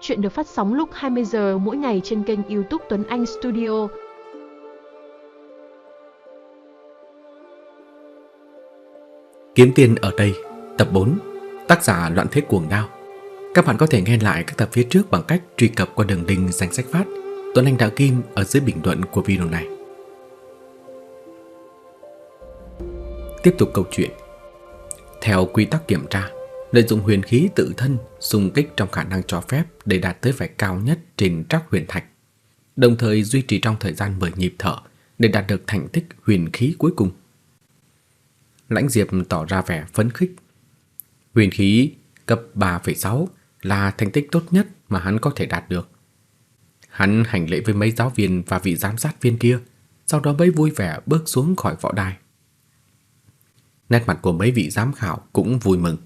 Chuyện được phát sóng lúc 20 giờ mỗi ngày trên kênh YouTube Tuấn Anh Studio. Kiếm tiền ở đây, tập 4, tác giả Loạn Thế Cuồng Đao. Các bạn có thể nghe lại các tập phía trước bằng cách truy cập qua đường link danh sách phát Tuấn Anh Đạo Kim ở dưới bình luận của video này. Tiếp tục câu chuyện. Theo quy tắc kiểm tra, lợi dụng huyền khí tự thân xung kích trong khả năng cho phép để đạt tới vẻ cao nhất trên trắc huyền thạch, đồng thời duy trì trong thời gian 10 nhịp thở để đạt được thành tích huyền khí cuối cùng. Lãnh Diệp tỏ ra vẻ phấn khích. Huyền khí cấp 3,6 là thành tích tốt nhất mà hắn có thể đạt được. Hắn hành lễ với mấy giáo viên và vị giám sát viên kia, sau đó mới vui vẻ bước xuống khỏi võ đài. Nét mặt của mấy vị giám khảo cũng vui mừng.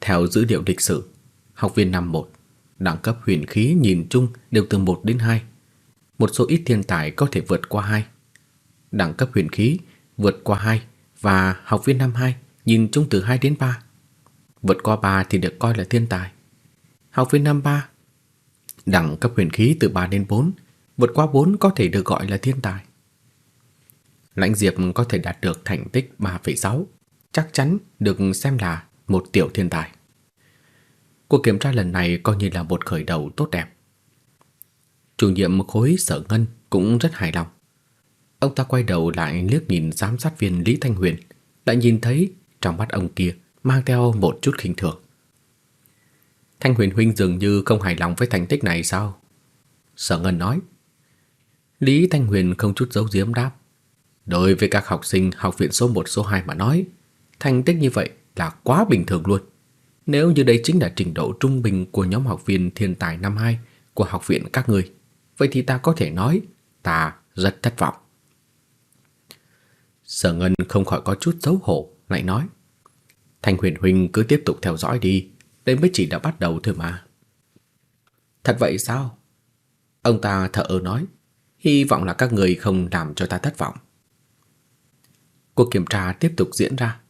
Theo dữ liệu lịch sử, học viên năm 1, đẳng cấp huyền khí nhìn chung đều từ 1 đến 2. Một số ít thiên tài có thể vượt qua 2. Đẳng cấp huyền khí vượt qua 2 và học viên năm 2 nhìn chung từ 2 đến 3. Vượt qua 3 thì được coi là thiên tài. Học viên năm 3 đẳng cấp huyền khí từ 3 đến 4, vượt qua 4 có thể được gọi là thiên tài. Lãnh Diệp có thể đạt được thành tích 3,6, chắc chắn được xem là một tiểu thiên tài. Cuộc kiểm tra lần này coi như là một khởi đầu tốt đẹp. Chủ nhiệm khối sở ngân cũng rất hài lòng. Ông ta quay đầu lại liếc nhìn giám sát viên Lý Thanh Huyền, lại nhìn thấy trong mắt ông kia mang theo một chút khinh thường. Thanh Huyền huynh dường như không hài lòng với thành tích này sao? Sở Ngân nói. Lý Thanh Huyền không chút giấu giếm đáp. Đối với các học sinh học viện số 1 số 2 mà nói, thành tích như vậy là quá bình thường luôn. Nếu như đây chính là trình độ trung bình của nhóm học viên thiên tài năm 2 của học viện các người, vậy thì ta có thể nói ta rất thất vọng. Sở Ngân không khỏi có chút xấu hổ, lại nói: "Thanh Huyền huynh cứ tiếp tục theo dõi đi, đây mới chỉ đã bắt đầu thôi mà." "Thật vậy sao?" Ông ta thở ơ nói, "Hy vọng là các người không làm cho ta thất vọng." Cuộc kiểm tra tiếp tục diễn ra.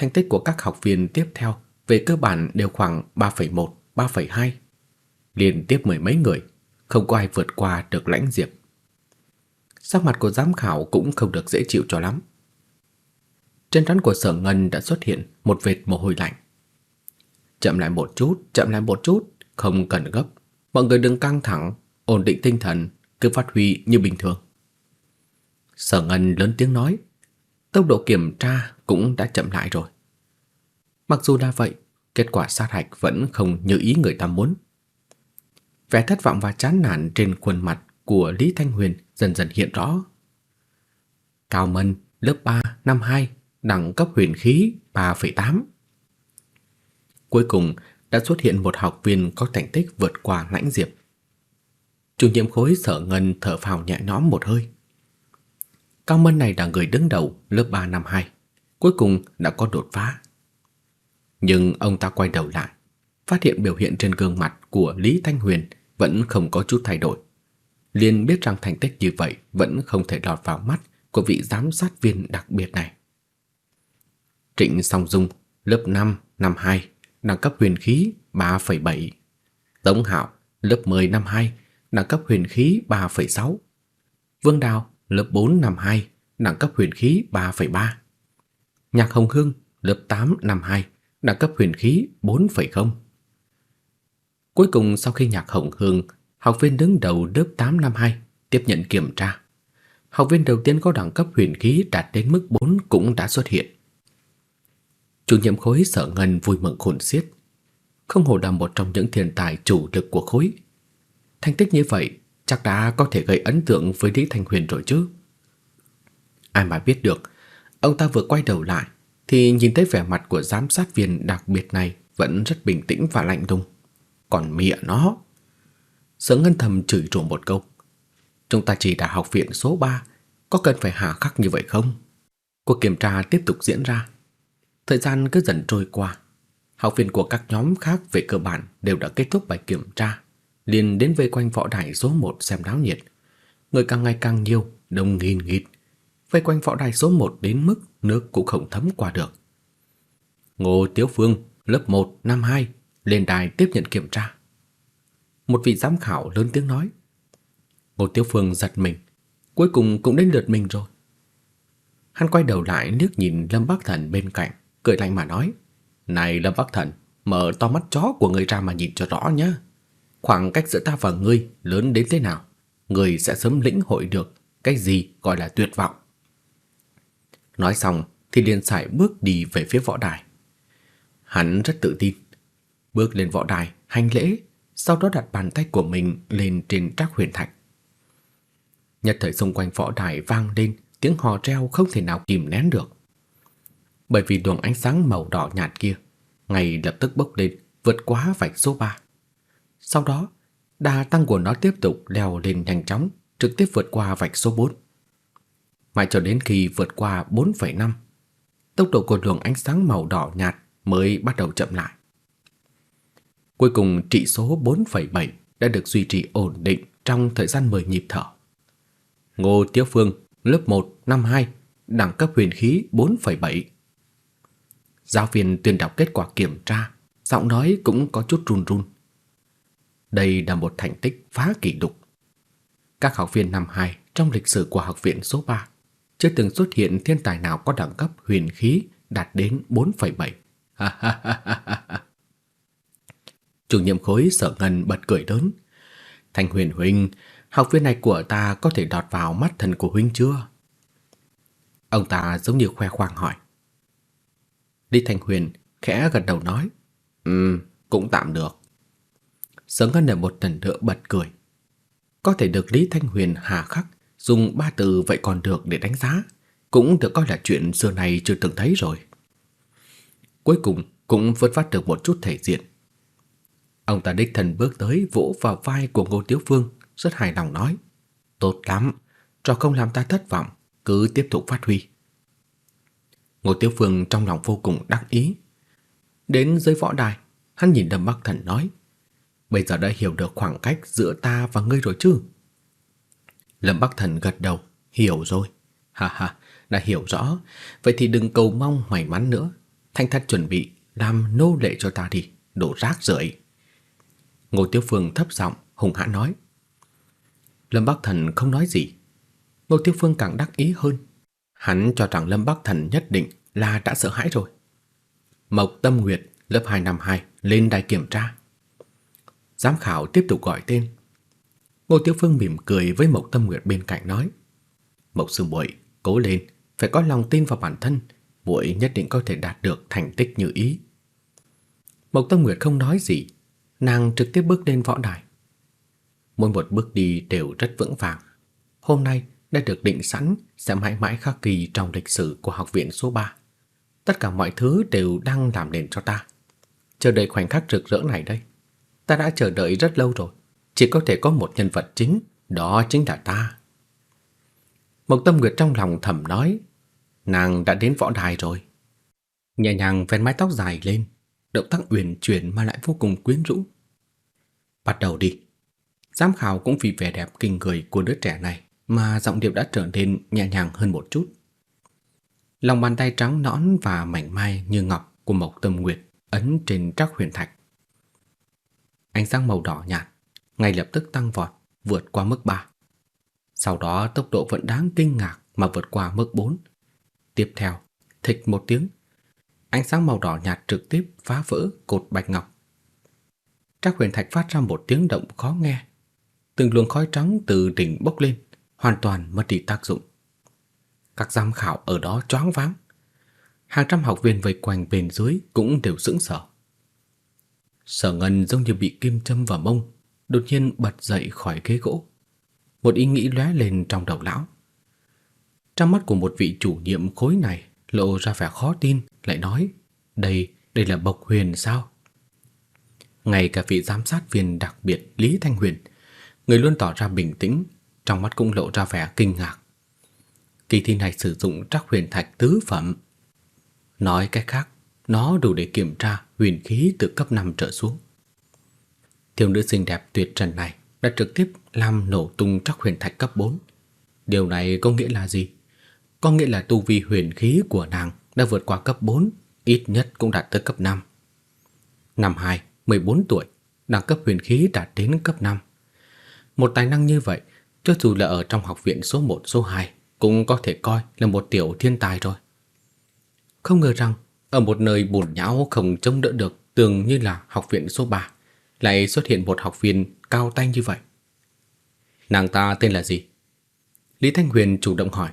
Thành tích của các học viên tiếp theo về cơ bản đều khoảng 3,1, 3,2. Liên tiếp mười mấy người, không có ai vượt qua được lãnh diệp. Sắc mặt của giám khảo cũng không được dễ chịu cho lắm. Trên trán của Sở Ngân đã xuất hiện một vệt mồ hôi lạnh. Chậm lại một chút, chậm lại một chút, không cần gấp. Mọi người đừng căng thẳng, ổn định tinh thần, cứ phát huy như bình thường. Sở Ngân lớn tiếng nói, tốc độ kiểm tra cũng đã chậm lại rồi. Mặc dù đã vậy, kết quả sát hạch vẫn không như ý người ta muốn. Vẻ thất vọng và chán nản trên khuôn mặt của Lý Thanh Huyền dần dần hiện rõ. Cao Mân, lớp 3, năm 2, đẳng cấp huyền khí 3,8. Cuối cùng đã xuất hiện một học viên có thành tích vượt qua Lãnh Diệp. Chủ nhiệm khối Sở Ngân thở phào nhẹ nhõm một hơi. Cao Mân này là người đứng đầu lớp 3 năm 2, cuối cùng đã có đột phá. Nhưng ông ta quay đầu lại, phát hiện biểu hiện trên gương mặt của Lý Thanh Huyền vẫn không có chút thay đổi. Liền biết rằng thành tích như vậy vẫn không thể lọt vào mắt của vị giám sát viên đặc biệt này. Trịnh Song Dung, lớp 5, năm 2, đẳng cấp huyền khí 3,7. Tống Hạo, lớp 10 năm 2, đẳng cấp huyền khí 3,6. Vương Đào, lớp 4 năm 2, đẳng cấp huyền khí 3.3. Nhạc Hồng Hương, lớp 8 năm 2, đẳng cấp huyền khí 4.0. Cuối cùng sau khi Nhạc Hồng Hương, học viên đứng đầu lớp 8 năm 2, tiếp nhận kiểm tra. Học viên đầu tiên có đẳng cấp huyền khí đạt đến mức 4 cũng đã xuất hiện. Chủ nhiệm khối Sở Ngân vui mừng khôn xiết. Không hổ là một trong những thiên tài chủ lực của khối. Thành tích như vậy chắc đã có thể gây ấn tượng với Lý thành Huyền rồi chứ. Ai mà biết được, ông ta vừa quay đầu lại thì nhìn thấy vẻ mặt của giám sát viên đặc biệt này vẫn rất bình tĩnh và lạnh lùng. Còn mẹ nó, Sở Ngân thầm chửi rủa một câu. Chúng ta chỉ là học viện số 3, có cần phải hà khắc như vậy không? Cuộc kiểm tra tiếp tục diễn ra. Thời gian cứ dần trôi qua. Học viên của các nhóm khác về cơ bản đều đã kết thúc bài kiểm tra, liền đến vây quanh võ đài số 1 xem náo nhiệt. Người càng ngày càng nhiều, đông nghìn nghịt. Vây quanh võ đài số 1 đến mức nước cũng không thấm qua được. Ngô Tiếu Phương, lớp 1, năm 2, lên đài tiếp nhận kiểm tra. một vị giám khảo lớn tiếng nói. Ngô Tiêu Phương giật mình, cuối cùng cũng đến lượt mình rồi. Hắn quay đầu lại liếc nhìn Lâm Bắc Thần bên cạnh, cười lạnh mà nói: "Này Lâm Bắc Thần, mở to mắt chó của người ra mà nhìn cho rõ nhé. Khoảng cách giữa ta và ngươi lớn đến thế nào, ngươi sẽ sớm lĩnh hội được cái gì gọi là tuyệt vọng." Nói xong thì liền sải bước đi về phía võ đài. Hắn rất tự tin, bước lên võ đài, hành lễ, sau đó đặt bàn tay của mình lên trên trác huyền thạch. Nhất thời xung quanh võ đài vang lên tiếng hò reo không thể nào kìm nén được. Bởi vì luồng ánh sáng màu đỏ nhạt kia ngay lập tức bốc lên, vượt quá vạch số 3. Sau đó, đà tăng của nó tiếp tục leo lên nhanh chóng, trực tiếp vượt qua vạch số 4. Mãi cho đến khi vượt qua 4,5, tốc độ của luồng ánh sáng màu đỏ nhạt mới bắt đầu chậm lại. Cuối cùng trị số 4,7 đã được duy trì ổn định trong thời gian 10 nhịp thở. Ngô Tiếu Phương, lớp 1, năm 2, đẳng cấp huyền khí 4,7. Giáo viên tuyên đọc kết quả kiểm tra, giọng nói cũng có chút run run. Đây là một thành tích phá kỷ lục. Các học viên năm 2 trong lịch sử của học viện số 3 chưa từng xuất hiện thiên tài nào có đẳng cấp huyền khí đạt đến 4,7. Chủ nhiệm khối Sở Ngân bật cười lớn. Thành Huyền huynh, học viên này của ta có thể đọt vào mắt thần của huynh chưa? Ông ta giống như khoe khoang hỏi. Lý Thành Huyền khẽ gật đầu nói, "Ừm, cũng tạm được." Sở Ngân lại một lần nữa bật cười. Có thể được Lý Thanh Huyền hà khắc dùng ba từ vậy còn được để đánh giá, cũng được coi là chuyện xưa này chưa từng thấy rồi. Cuối cùng cũng vớt vát được một chút thể diện. Ông ta đích thân bước tới vỗ vào vai của Ngô Tiếu Phương, rất hài lòng nói: "Tốt lắm, cho không làm ta thất vọng, cứ tiếp tục phát huy." Ngô Tiếu Phương trong lòng vô cùng đắc ý. Đến dưới võ đài, hắn nhìn Lâm Bắc Thần nói: "Bây giờ đã hiểu được khoảng cách giữa ta và ngươi rồi chứ?" Lâm Bắc Thần gật đầu, hiểu rồi. Ha ha, đã hiểu rõ, vậy thì đừng cầu mong may mắn nữa, thanh thật chuẩn bị làm nô lệ cho ta đi, đổ rác rưởi. Ngô Tiếu Phương thấp giọng hùng hãn nói. Lâm Bắc Thần không nói gì. Ngô Tiếu Phương càng đắc ý hơn. Hắn cho rằng Lâm Bắc Thần nhất định là đã sợ hãi rồi. Mộc Tâm Nguyệt, lớp 252, lên đài kiểm tra. Giám khảo tiếp tục gọi tên. Ngô Tiếu Phương mỉm cười với Mộc Tâm Nguyệt bên cạnh nói: "Mộc sư muội, cố lên, phải có lòng tin vào bản thân, muội nhất định có thể đạt được thành tích như ý." Mộc Tâm Nguyệt không nói gì, nàng trực tiếp bước lên võ đài. Mỗi một bước đi đều rất vững vàng. Hôm nay đã được định sẵn sẽ mãi mãi khắc ghi trong lịch sử của học viện số 3. Tất cả mọi thứ đều đang làm nền cho ta. Chờ đợi khoảnh khắc rực rỡ này đây. Ta đã chờ đợi rất lâu rồi. Chỉ có thể có một nhân vật chính, đó chính là ta. Mộc Tâm Nguyệt trong lòng thầm nói, nàng đã đến võ đài rồi. Nhẹ nhàng vén mái tóc dài lên, động tác uyển chuyển mà lại vô cùng quyến rũ. Bắt đầu đi. Giám khảo cũng vì vẻ đẹp kinh người của đứa trẻ này mà giọng điệu đã trở nên nhẹ nhàng hơn một chút. Lòng bàn tay trắng nõn và mảnh mai như ngọc của Mộc Tâm Nguyệt ấn trên trắc huyền thạch. Ánh sáng màu đỏ nhạt ngay lập tức tăng vọt, vượt qua mức 3. Sau đó tốc độ vẫn đáng kinh ngạc mà vượt qua mức 4. Tiếp theo, thịch một tiếng, ánh sáng màu đỏ nhạt trực tiếp phá vỡ cột bạch ngọc. Trác huyền thạch phát ra một tiếng động khó nghe. Từng luồng khói trắng từ đỉnh bốc lên, hoàn toàn mất đi tác dụng. Các giám khảo ở đó choáng váng. Hàng trăm học viên vây quanh bên dưới cũng đều sững sờ. Sở Ngân giống như bị kim châm vào mông, đột nhiên bật dậy khỏi ghế gỗ. Một ý nghĩ lóe lên trong đầu lão. Trong mắt của một vị chủ nhiệm khối này lộ ra vẻ khó tin, lại nói: "Đây, đây là Bộc Huyền sao?" Ngay cả vị giám sát viên đặc biệt Lý Thanh Huyền, người luôn tỏ ra bình tĩnh, trong mắt cũng lộ ra vẻ kinh ngạc. Kỳ thi này sử dụng trắc huyền thạch tứ phẩm. Nói cách khác, nó đủ để kiểm tra huyền khí từ cấp 5 trở xuống. Thiếu nữ xinh đẹp tuyệt trần này đã trực tiếp làm nổ tung trắc huyền thạch cấp 4. Điều này có nghĩa là gì? Có nghĩa là tu vi huyền khí của nàng đã vượt qua cấp 4, ít nhất cũng đạt tới cấp 5. Năm 2, 14 tuổi, đẳng cấp huyền khí đạt đến cấp 5. Một tài năng như vậy, cho dù là ở trong học viện số 1, số 2, cũng có thể coi là một tiểu thiên tài rồi. Không ngờ rằng, ở một nơi bùn nhão không chống đỡ được tường như là học viện số 3, lại xuất hiện một học viên cao tay như vậy. Nàng ta tên là gì? Lý Thanh Huyền chủ động hỏi.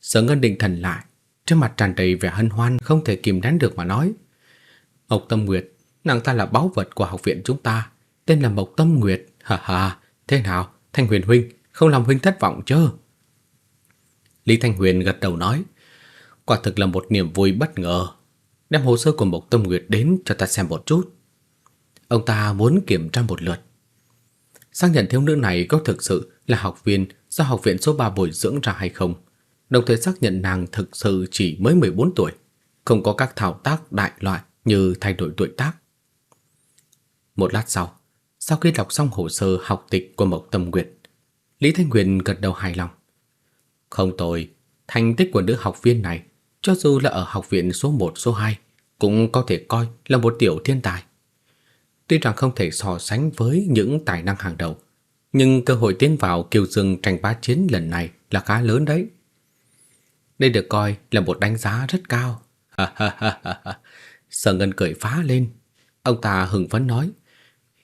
Sở Ngân định thần lại, trên mặt tràn đầy vẻ hân hoan không thể kìm nén được mà nói. Mộc Tâm Nguyệt, nàng ta là báu vật của học viện chúng ta, tên là Mộc Tâm Nguyệt, Hà hà, thế nào, Thanh Huyền huynh, không làm huynh thất vọng chứ? Lý Thanh Huyền gật đầu nói, quả thực là một niềm vui bất ngờ. Đem hồ sơ của Mộc Tâm Nguyệt đến cho ta xem một chút. Ông ta muốn kiểm tra một lượt. Xác nhận thiếu nữ này có thực sự là học viên do học viện số 3 bồi dưỡng ra hay không, đồng thời xác nhận nàng thực sự chỉ mới 14 tuổi, không có các thao tác đại loại như thay đổi tuổi tác. Một lát sau, sau khi đọc xong hồ sơ học tịch của Mộc Tâm Nguyệt, Lý Thanh Huyền gật đầu hài lòng. Không tồi, thành tích của nữ học viên này, cho dù là ở học viện số 1, số 2, cũng có thể coi là một tiểu thiên tài. Tuy rằng không thể so sánh với những tài năng hàng đầu, nhưng cơ hội tiến vào kiều dương tranh bá chiến lần này là khá lớn đấy. Đây được coi là một đánh giá rất cao. Sở Ngân cười phá lên. Ông ta hừng phấn nói,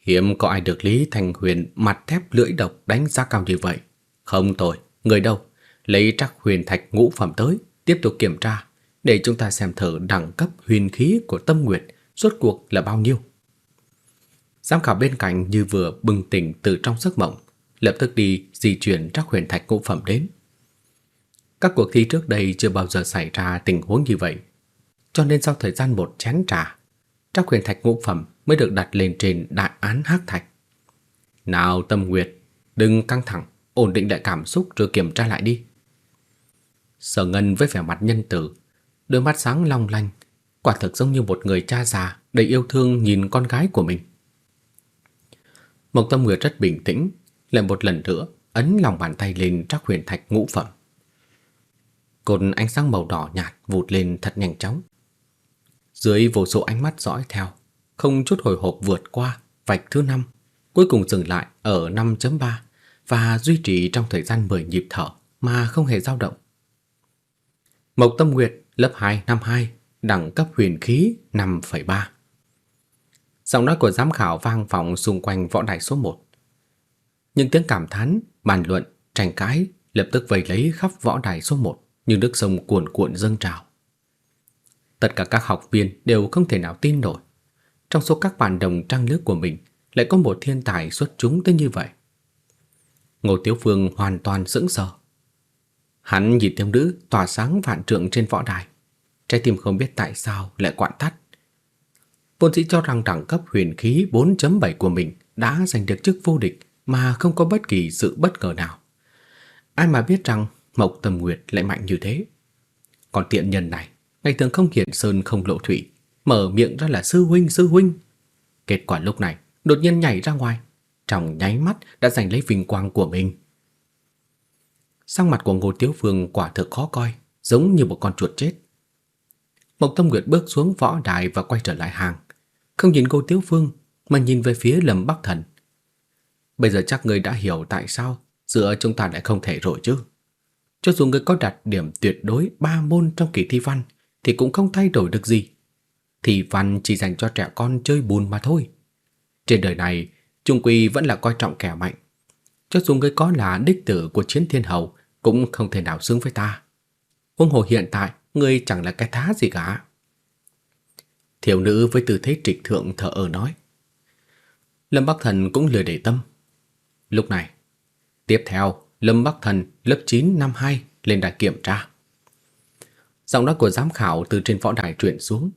hiếm có ai được Lý Thành Huyền mặt thép lưỡi độc đánh giá cao như vậy. Không tồi, người đâu? Lấy trắc huyền thạch ngũ phẩm tới, tiếp tục kiểm tra, để chúng ta xem thử đẳng cấp huyền khí của tâm nguyệt rốt cuộc là bao nhiêu. Giám khảo bên cạnh như vừa bừng tỉnh từ trong giấc mộng, lập tức đi di chuyển các huyền thạch ngũ phẩm đến. Các cuộc thi trước đây chưa bao giờ xảy ra tình huống như vậy, cho nên sau thời gian một chén trà, các huyền thạch ngũ phẩm mới được đặt lên trên đại án hắc thạch. Nào Tâm Nguyệt, đừng căng thẳng, ổn định lại cảm xúc rồi kiểm tra lại đi. Sở Ngân với vẻ mặt nhân từ đôi mắt sáng long lanh, quả thực giống như một người cha già đầy yêu thương nhìn con gái của mình. Mộc Tâm Nguyệt rất bình tĩnh, lại một lần nữa ấn lòng bàn tay lên trắc huyền thạch ngũ phẩm. Cột ánh sáng màu đỏ nhạt vụt lên thật nhanh chóng. Dưới vô số ánh mắt dõi theo, không chút hồi hộp vượt qua vạch thứ năm, cuối cùng dừng lại ở 5.3 và duy trì trong thời gian 10 nhịp thở mà không hề dao động. Mộc Tâm Nguyệt, lớp 2 năm 2, đẳng cấp huyền khí 5,3. Giọng nói của giám khảo vang vọng xung quanh võ đài số 1. Những tiếng cảm thán, bàn luận, tranh cãi lập tức vây lấy khắp võ đài số 1 như nước sông cuồn cuộn dâng trào. Tất cả các học viên đều không thể nào tin nổi. Trong số các bạn đồng trang lứa của mình lại có một thiên tài xuất chúng tới như vậy. Ngô Tiếu Phương hoàn toàn sững sờ. Hắn nhìn thiếu nữ tỏa sáng vạn trượng trên võ đài. Trái tim không biết tại sao lại quặn thắt. Vốn dĩ cho rằng đẳng cấp huyền khí 4.7 của mình đã giành được chức vô địch mà không có bất kỳ sự bất ngờ nào. Ai mà biết rằng Mộc Tầm Nguyệt lại mạnh như thế. Còn tiện nhân này, ngày thường không hiện sơn không lộ thủy, mở miệng ra là sư huynh sư huynh. Kết quả lúc này, đột nhiên nhảy ra ngoài, trong nháy mắt đã giành lấy vinh quang của mình. Sang mặt của Ngô Tiếu Phương quả thực khó coi, giống như một con chuột chết. Mộc Tâm Nguyệt bước xuống võ đài và quay trở lại hàng, không nhìn cô Tiếu Phương mà nhìn về phía Lâm Bắc Thần. Bây giờ chắc người đã hiểu tại sao giữa chúng ta lại không thể rồi chứ. Cho dù người có đạt điểm tuyệt đối ba môn trong kỳ thi văn thì cũng không thay đổi được gì. Thi văn chỉ dành cho trẻ con chơi bùn mà thôi. Trên đời này, trung quy vẫn là coi trọng kẻ mạnh. Cho dù người có là đích tử của chiến thiên hầu cũng không thể nào xứng với ta. Huống hồ hiện tại, ngươi chẳng là cái thá gì cả. Thiếu nữ với tư thế trịch thượng thở ở nói. Lâm Bắc Thần cũng lười để tâm. Lúc này, tiếp theo, Lâm Bắc Thần lớp 9 năm 2 lên đài kiểm tra. Giọng nói của giám khảo từ trên võ đài truyền xuống.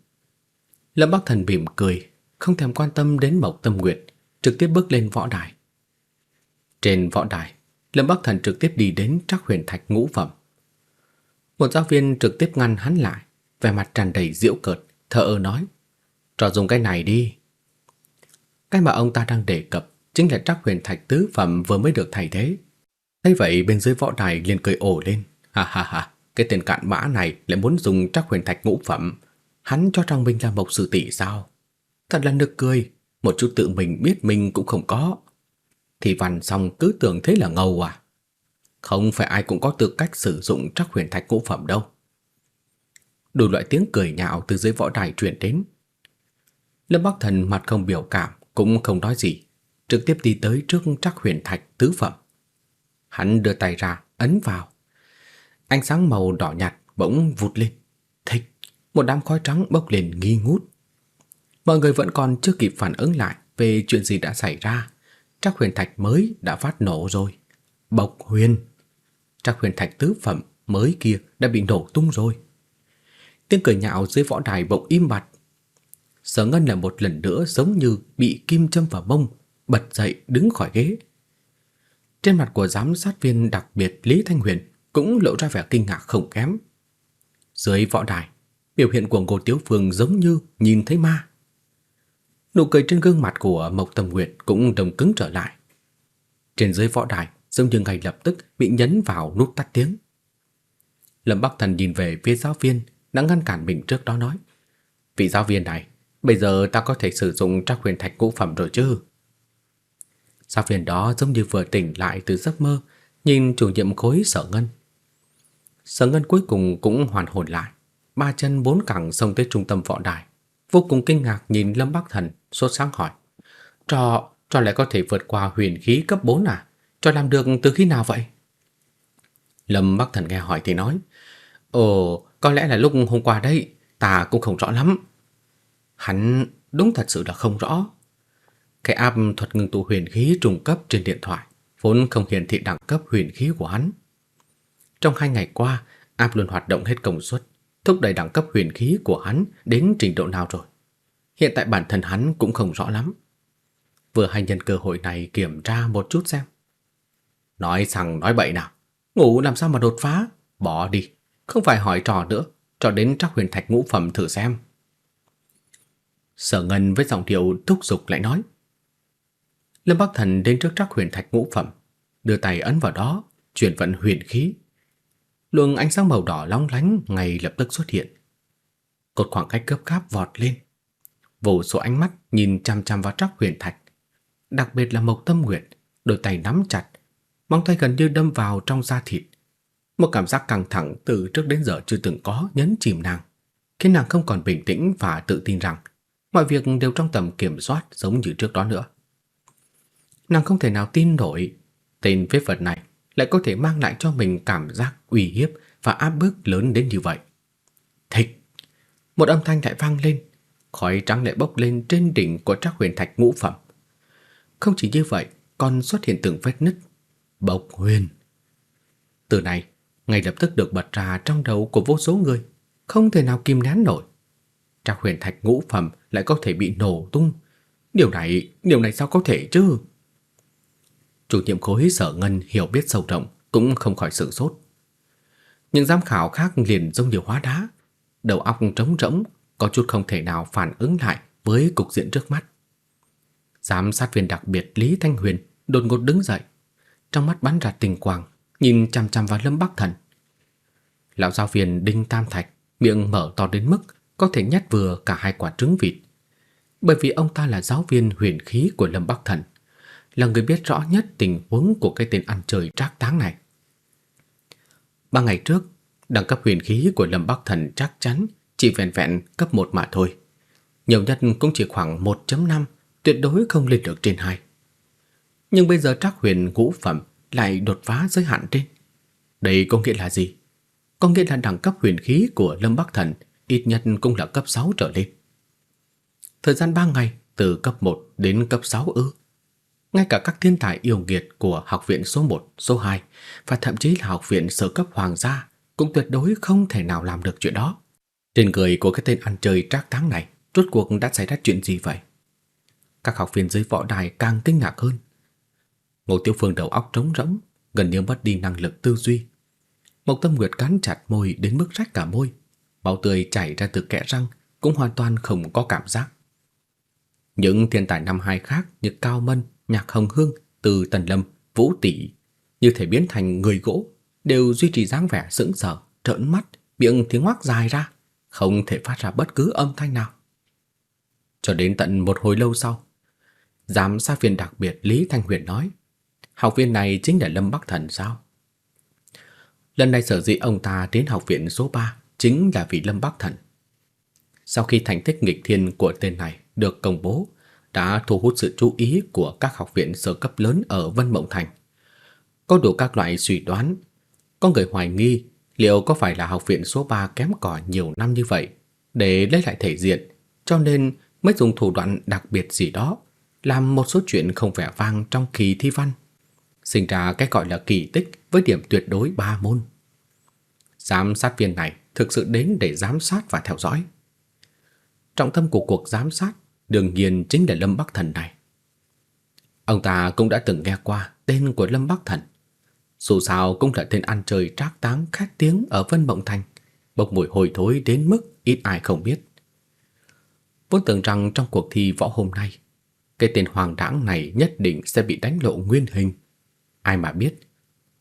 Lâm Bắc Thần mỉm cười, không thèm quan tâm đến Mộc Tâm Nguyệt, trực tiếp bước lên võ đài. Trên võ đài, Lâm Bắc Thần trực tiếp đi đến Trắc Huyền Thạch ngũ phẩm. Một giáo viên trực tiếp ngăn hắn lại, vẻ mặt tràn đầy giễu cợt, thở ơ nói: "Cho dùng cái này đi." Cái mà ông ta đang đề cập chính là Trắc Huyền Thạch tứ phẩm vừa mới được thay thế. Thấy vậy bên dưới võ đài liền cười ồ lên, ha ha ha, cái tên cạn bã này lại muốn dùng Trắc Huyền Thạch ngũ phẩm, hắn cho rằng mình là Mộc sư tỷ sao? Thật là nực cười, một chút tự mình biết mình cũng không có. Thì văn xong cứ tưởng thế là ngầu à? Không phải ai cũng có tư cách sử dụng trắc huyền thạch ngũ phẩm đâu. Đủ loại tiếng cười nhạo từ dưới võ đài truyền đến. Lâm Bắc Thần mặt không biểu cảm, cũng không nói gì, trực tiếp đi tới trước trắc huyền thạch tứ phẩm. Hắn đưa tay ra, ấn vào. Ánh sáng màu đỏ nhạt bỗng vụt lên. Thích, một đám khói trắng bốc lên nghi ngút. Mọi người vẫn còn chưa kịp phản ứng lại về chuyện gì đã xảy ra. Trắc huyền thạch mới đã phát nổ rồi. Bộc huyền trác huyền thạch tứ phẩm mới kia đã bị nổ tung rồi. Tiếng cười nhạo dưới võ đài bỗng im bặt. Sở Ngân là một lần nữa giống như bị kim châm vào mông, bật dậy đứng khỏi ghế. Trên mặt của giám sát viên đặc biệt Lý Thanh Huyền cũng lộ ra vẻ kinh ngạc không kém. Dưới võ đài, biểu hiện của Ngô Tiếu Phương giống như nhìn thấy ma. Nụ cười trên gương mặt của Mộc Tâm Nguyệt cũng đồng cứng trở lại. Trên dưới võ đài, giống như ngay lập tức bị nhấn vào nút tắt tiếng. Lâm Bắc Thần nhìn về phía giáo viên đã ngăn cản mình trước đó nói: "Vị giáo viên này, bây giờ ta có thể sử dụng trắc huyền thạch ngũ phẩm rồi chứ?" Giáo viên đó giống như vừa tỉnh lại từ giấc mơ, nhìn chủ nhiệm khối Sở Ngân. Sở Ngân cuối cùng cũng hoàn hồn lại, ba chân bốn cẳng xông tới trung tâm võ đài, vô cùng kinh ngạc nhìn Lâm Bắc Thần, sốt sáng hỏi: "Trò, trò lại có thể vượt qua huyền khí cấp 4 à? Cho làm được từ khi nào vậy?" Lâm Bắc Thần nghe hỏi thì nói: "Ồ, có lẽ là lúc hôm qua đấy, ta cũng không rõ lắm." Hắn đúng thật sự là không rõ. Cái app thuật ngưng tụ huyền khí trùng cấp trên điện thoại vốn không hiển thị đẳng cấp huyền khí của hắn. Trong hai ngày qua, app luôn hoạt động hết công suất, thúc đẩy đẳng cấp huyền khí của hắn đến trình độ nào rồi. Hiện tại bản thân hắn cũng không rõ lắm. Vừa hay nhân cơ hội này kiểm tra một chút xem. Nói rằng nói bậy nào, ngủ làm sao mà đột phá, bỏ đi, không phải hỏi trò nữa, cho đến trắc huyền thạch ngũ phẩm thử xem. Sở Ngân với giọng điệu thúc giục lại nói. Lâm Bắc Thần đến trước trắc huyền thạch ngũ phẩm, đưa tay ấn vào đó, chuyển vận huyền khí. Luồng ánh sáng màu đỏ long lánh ngay lập tức xuất hiện. Cột khoảng cách cấp gáp vọt lên. Vô số ánh mắt nhìn chăm chăm vào trắc huyền thạch. Đặc biệt là Mộc Tâm Nguyệt, đôi tay nắm chặt, móng tay gần như đâm vào trong da thịt. Một cảm giác căng thẳng từ trước đến giờ chưa từng có nhấn chìm nàng, khiến nàng không còn bình tĩnh và tự tin rằng mọi việc đều trong tầm kiểm soát giống như trước đó nữa. Nàng không thể nào tin nổi tên phế vật này lại có thể mang lại cho mình cảm giác uy hiếp và áp bức lớn đến như vậy. Thịch! Một âm thanh lại vang lên, khói trắng lại bốc lên trên đỉnh của trác huyền thạch ngũ phẩm. Không chỉ như vậy, còn xuất hiện từng vết nứt. Bộc huyền! Từ này, ngay lập tức được bật ra trong đầu của vô số người, không thể nào kìm nén nổi. trạch huyền thạch ngũ phẩm lại có thể bị nổ tung. Điều này, điều này sao có thể chứ? Chủ nhiệm khối sở ngân hiểu biết sâu rộng cũng không khỏi sự sốt. Những giám khảo khác liền giống như hóa đá, đầu óc trống rỗng, có chút không thể nào phản ứng lại với cục diện trước mắt. Giám sát viên đặc biệt Lý Thanh Huyền đột ngột đứng dậy, trong mắt bắn ra tình quang, nhìn chằm chằm vào Lâm Bắc Thần. Lão giáo viên Đinh Tam Thạch miệng mở to đến mức có thể nhét vừa cả hai quả trứng vịt, bởi vì ông ta là giáo viên huyền khí của Lâm Bắc Thần là người biết rõ nhất tình huống của cái tên ăn chơi trác táng này. Ba ngày trước, đẳng cấp huyền khí của Lâm Bắc Thần chắc chắn chỉ vẹn vẹn cấp 1 mà thôi. Nhiều nhất cũng chỉ khoảng 1.5, tuyệt đối không lên được trên 2. Nhưng bây giờ trác huyền ngũ phẩm lại đột phá giới hạn trên. Đây có nghĩa là gì? Có nghĩa là đẳng cấp huyền khí của Lâm Bắc Thần ít nhất cũng là cấp 6 trở lên. Thời gian 3 ngày, từ cấp 1 đến cấp 6 ư ngay cả các thiên tài yêu nghiệt của học viện số 1, số 2 và thậm chí là học viện sở cấp hoàng gia cũng tuyệt đối không thể nào làm được chuyện đó. Trên người của cái tên ăn chơi trác táng này, rốt cuộc đã xảy ra chuyện gì vậy? Các học viên dưới võ đài càng kinh ngạc hơn. Ngô Tiêu Phương đầu óc trống rỗng, gần như mất đi năng lực tư duy. Mộc Tâm Nguyệt cắn chặt môi đến mức rách cả môi, máu tươi chảy ra từ kẽ răng cũng hoàn toàn không có cảm giác. Những thiên tài năm hai khác như Cao Mân, Nhạc Hồng Hương, Từ Tần Lâm, Vũ Tỷ như thể biến thành người gỗ, đều duy trì dáng vẻ sững sờ, trợn mắt, miệng tiếng ngoác dài ra, không thể phát ra bất cứ âm thanh nào. Cho đến tận một hồi lâu sau, Giám sát viên đặc biệt Lý Thanh Huyền nói, học viên này chính là Lâm Bắc Thần sao? Lần này sở dĩ ông ta đến học viện số 3 chính là vì Lâm Bắc Thần. Sau khi thành tích nghịch thiên của tên này được công bố, đã thu hút sự chú ý của các học viện sơ cấp lớn ở Vân Mộng Thành. Có đủ các loại suy đoán, có người hoài nghi liệu có phải là học viện số 3 kém cỏi nhiều năm như vậy để lấy lại thể diện, cho nên mới dùng thủ đoạn đặc biệt gì đó làm một số chuyện không vẻ vang trong kỳ thi văn, sinh ra cái gọi là kỳ tích với điểm tuyệt đối ba môn. Giám sát viên này thực sự đến để giám sát và theo dõi. Trọng tâm của cuộc giám sát đương nhiên chính là Lâm Bắc Thần này. Ông ta cũng đã từng nghe qua tên của Lâm Bắc Thần. Dù sao cũng là tên ăn chơi trác táng khét tiếng ở Vân Mộng Thành, bốc mùi hôi thối đến mức ít ai không biết. Vốn tưởng rằng trong cuộc thi võ hôm nay, cái tên hoàng đảng này nhất định sẽ bị đánh lộ nguyên hình. Ai mà biết.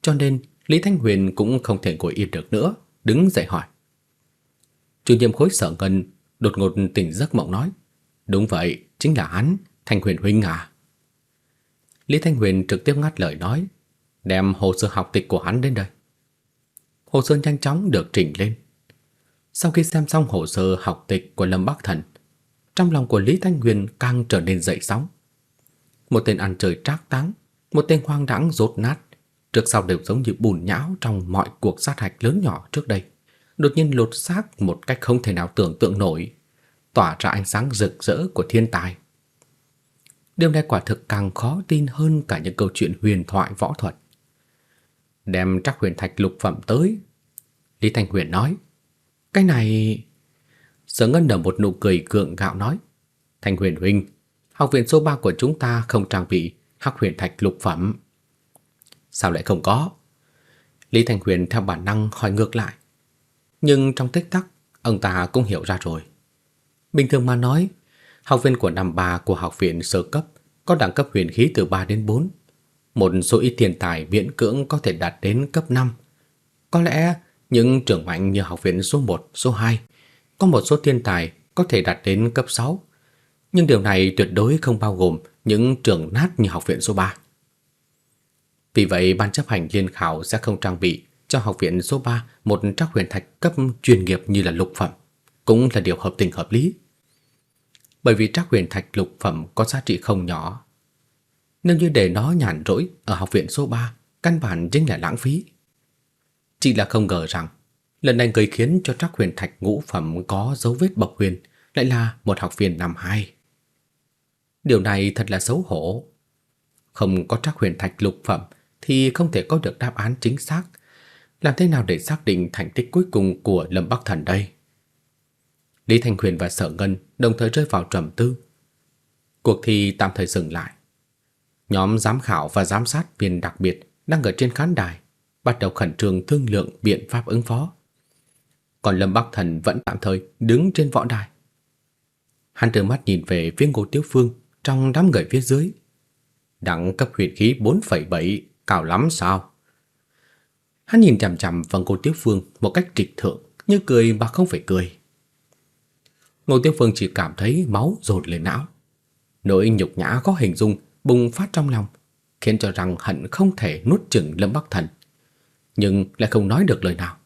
Cho nên Lý Thanh Huyền cũng không thể ngồi yên được nữa, đứng dậy hỏi. Chủ nhiệm khối sở ngân đột ngột tỉnh giấc mộng nói. Đúng vậy, chính là hắn, Thanh Huyền huynh à. Lý Thanh Huyền trực tiếp ngắt lời nói, đem hồ sơ học tịch của hắn đến đây. Hồ sơ nhanh chóng được chỉnh lên. Sau khi xem xong hồ sơ học tịch của Lâm Bắc Thần, trong lòng của Lý Thanh Huyền càng trở nên dậy sóng. Một tên ăn chơi trác táng, một tên hoang đãng rốt nát, trước sau đều giống như bùn nhão trong mọi cuộc sát hạch lớn nhỏ trước đây, đột nhiên lột xác một cách không thể nào tưởng tượng nổi, tỏa ra ánh sáng rực rỡ của thiên tài. Điều này quả thực càng khó tin hơn cả những câu chuyện huyền thoại võ thuật. Đem trắc huyền thạch lục phẩm tới. Lý Thanh Huyền nói, cái này... Sở Ngân nở một nụ cười gượng gạo nói, Thanh Huyền huynh, học viện số 3 của chúng ta không trang bị hắc huyền thạch lục phẩm. Sao lại không có? Lý Thanh Huyền theo bản năng hỏi ngược lại. Nhưng trong tích tắc, ông ta cũng hiểu ra rồi. Bình thường mà nói, học viên của năm ba của học viện sơ cấp có đẳng cấp huyền khí từ 3 đến 4. Một số ít thiên tài miễn cưỡng có thể đạt đến cấp 5. Có lẽ những trưởng mạnh như học viện số 1, số 2 có một số thiên tài có thể đạt đến cấp 6. Nhưng điều này tuyệt đối không bao gồm những trường nát như học viện số 3. Vì vậy, ban chấp hành liên khảo sẽ không trang bị cho học viện số 3 một trắc huyền thạch cấp chuyên nghiệp như là lục phẩm, cũng là điều hợp tình hợp lý. Bởi vì trắc huyền thạch lục phẩm có giá trị không nhỏ. Nếu như để nó nhàn rỗi ở học viện số 3, căn bản chính là lãng phí. Chỉ là không ngờ rằng, lần này người khiến cho trắc huyền thạch ngũ phẩm có dấu vết bộc huyền lại là một học viên năm 2. Điều này thật là xấu hổ. Không có trắc huyền thạch lục phẩm thì không thể có được đáp án chính xác. Làm thế nào để xác định thành tích cuối cùng của Lâm Bắc Thần đây? Lý Thanh Huyền và Sở Ngân đồng thời rơi vào trầm tư. Cuộc thi tạm thời dừng lại. Nhóm giám khảo và giám sát viên đặc biệt đang ở trên khán đài, bắt đầu khẩn trương thương lượng biện pháp ứng phó. Còn Lâm Bắc Thần vẫn tạm thời đứng trên võ đài. Hắn trợn mắt nhìn về phía Ngô Tiếu Phương trong đám người phía dưới. Đẳng cấp huyền khí 4,7 cao lắm sao? Hắn nhìn chằm chằm vào Ngô Tiếu Phương một cách trịch thượng, như cười mà không phải cười. Ngô Tiếu Phương chỉ cảm thấy máu dồn lên não. Nỗi nhục nhã có hình dung bùng phát trong lòng, khiến cho rằng hận không thể nuốt chửng Lâm Bắc Thần, nhưng lại không nói được lời nào.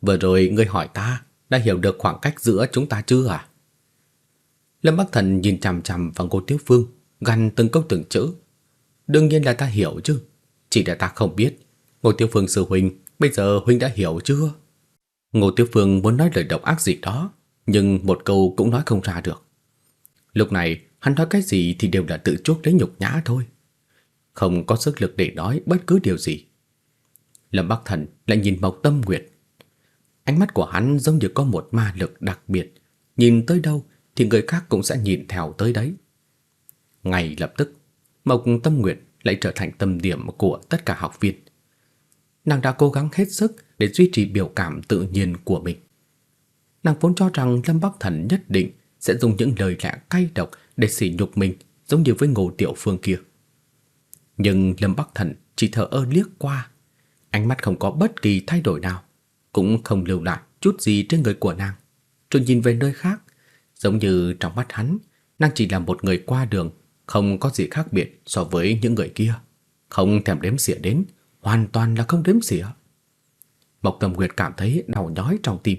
Vừa rồi ngươi hỏi ta đã hiểu được khoảng cách giữa chúng ta chưa à? Lâm Bắc Thần nhìn chằm chằm vào Ngô Tiếu Phương, gằn từng câu từng chữ. Đương nhiên là ta hiểu chứ, chỉ là ta không biết. Ngô Tiếu Phương sư huynh, bây giờ huynh đã hiểu chưa? Ngô Tiếu Phương muốn nói lời độc ác gì đó, nhưng một câu cũng nói không ra được. Lúc này, hắn nói cái gì thì đều là tự chuốc lấy nhục nhã thôi. Không có sức lực để nói bất cứ điều gì. Lâm Bắc Thần lại nhìn Mộc Tâm Nguyệt. Ánh mắt của hắn giống như có một ma lực đặc biệt, nhìn tới đâu thì người khác cũng sẽ nhìn theo tới đấy. Ngay lập tức, Mộc Tâm Nguyệt lại trở thành tâm điểm của tất cả học viên. Nàng đã cố gắng hết sức để duy trì biểu cảm tự nhiên của mình. Nàng vốn cho rằng Lâm Bắc Thần nhất định sẽ dùng những lời lẽ cay độc để sỉ nhục mình giống như với Ngô Tiểu Phương kia. Nhưng Lâm Bắc Thần chỉ thở ơ liếc qua, ánh mắt không có bất kỳ thay đổi nào, cũng không lưu lại chút gì trên người của nàng, rồi nhìn về nơi khác, giống như trong mắt hắn, nàng chỉ là một người qua đường, không có gì khác biệt so với những người kia, không thèm đếm xỉa đến, hoàn toàn là không đếm xỉa. Mộc Tâm Nguyệt cảm thấy đau nhói trong tim.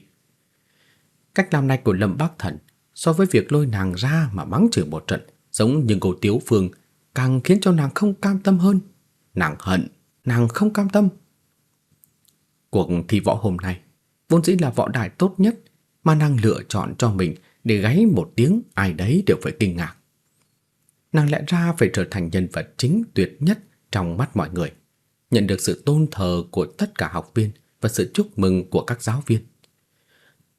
Cách làm này của Lâm Bắc Thần so với việc lôi nàng ra mà mắng chửi một trận, giống như cô Tiếu Phương, càng khiến cho nàng không cam tâm hơn. Nàng hận, nàng không cam tâm. Cuộc thi võ hôm nay vốn dĩ là võ đài tốt nhất mà nàng lựa chọn cho mình để gáy một tiếng ai đấy đều phải kinh ngạc. Nàng lẽ ra phải trở thành nhân vật chính tuyệt nhất trong mắt mọi người, nhận được sự tôn thờ của tất cả học viên và sự chúc mừng của các giáo viên.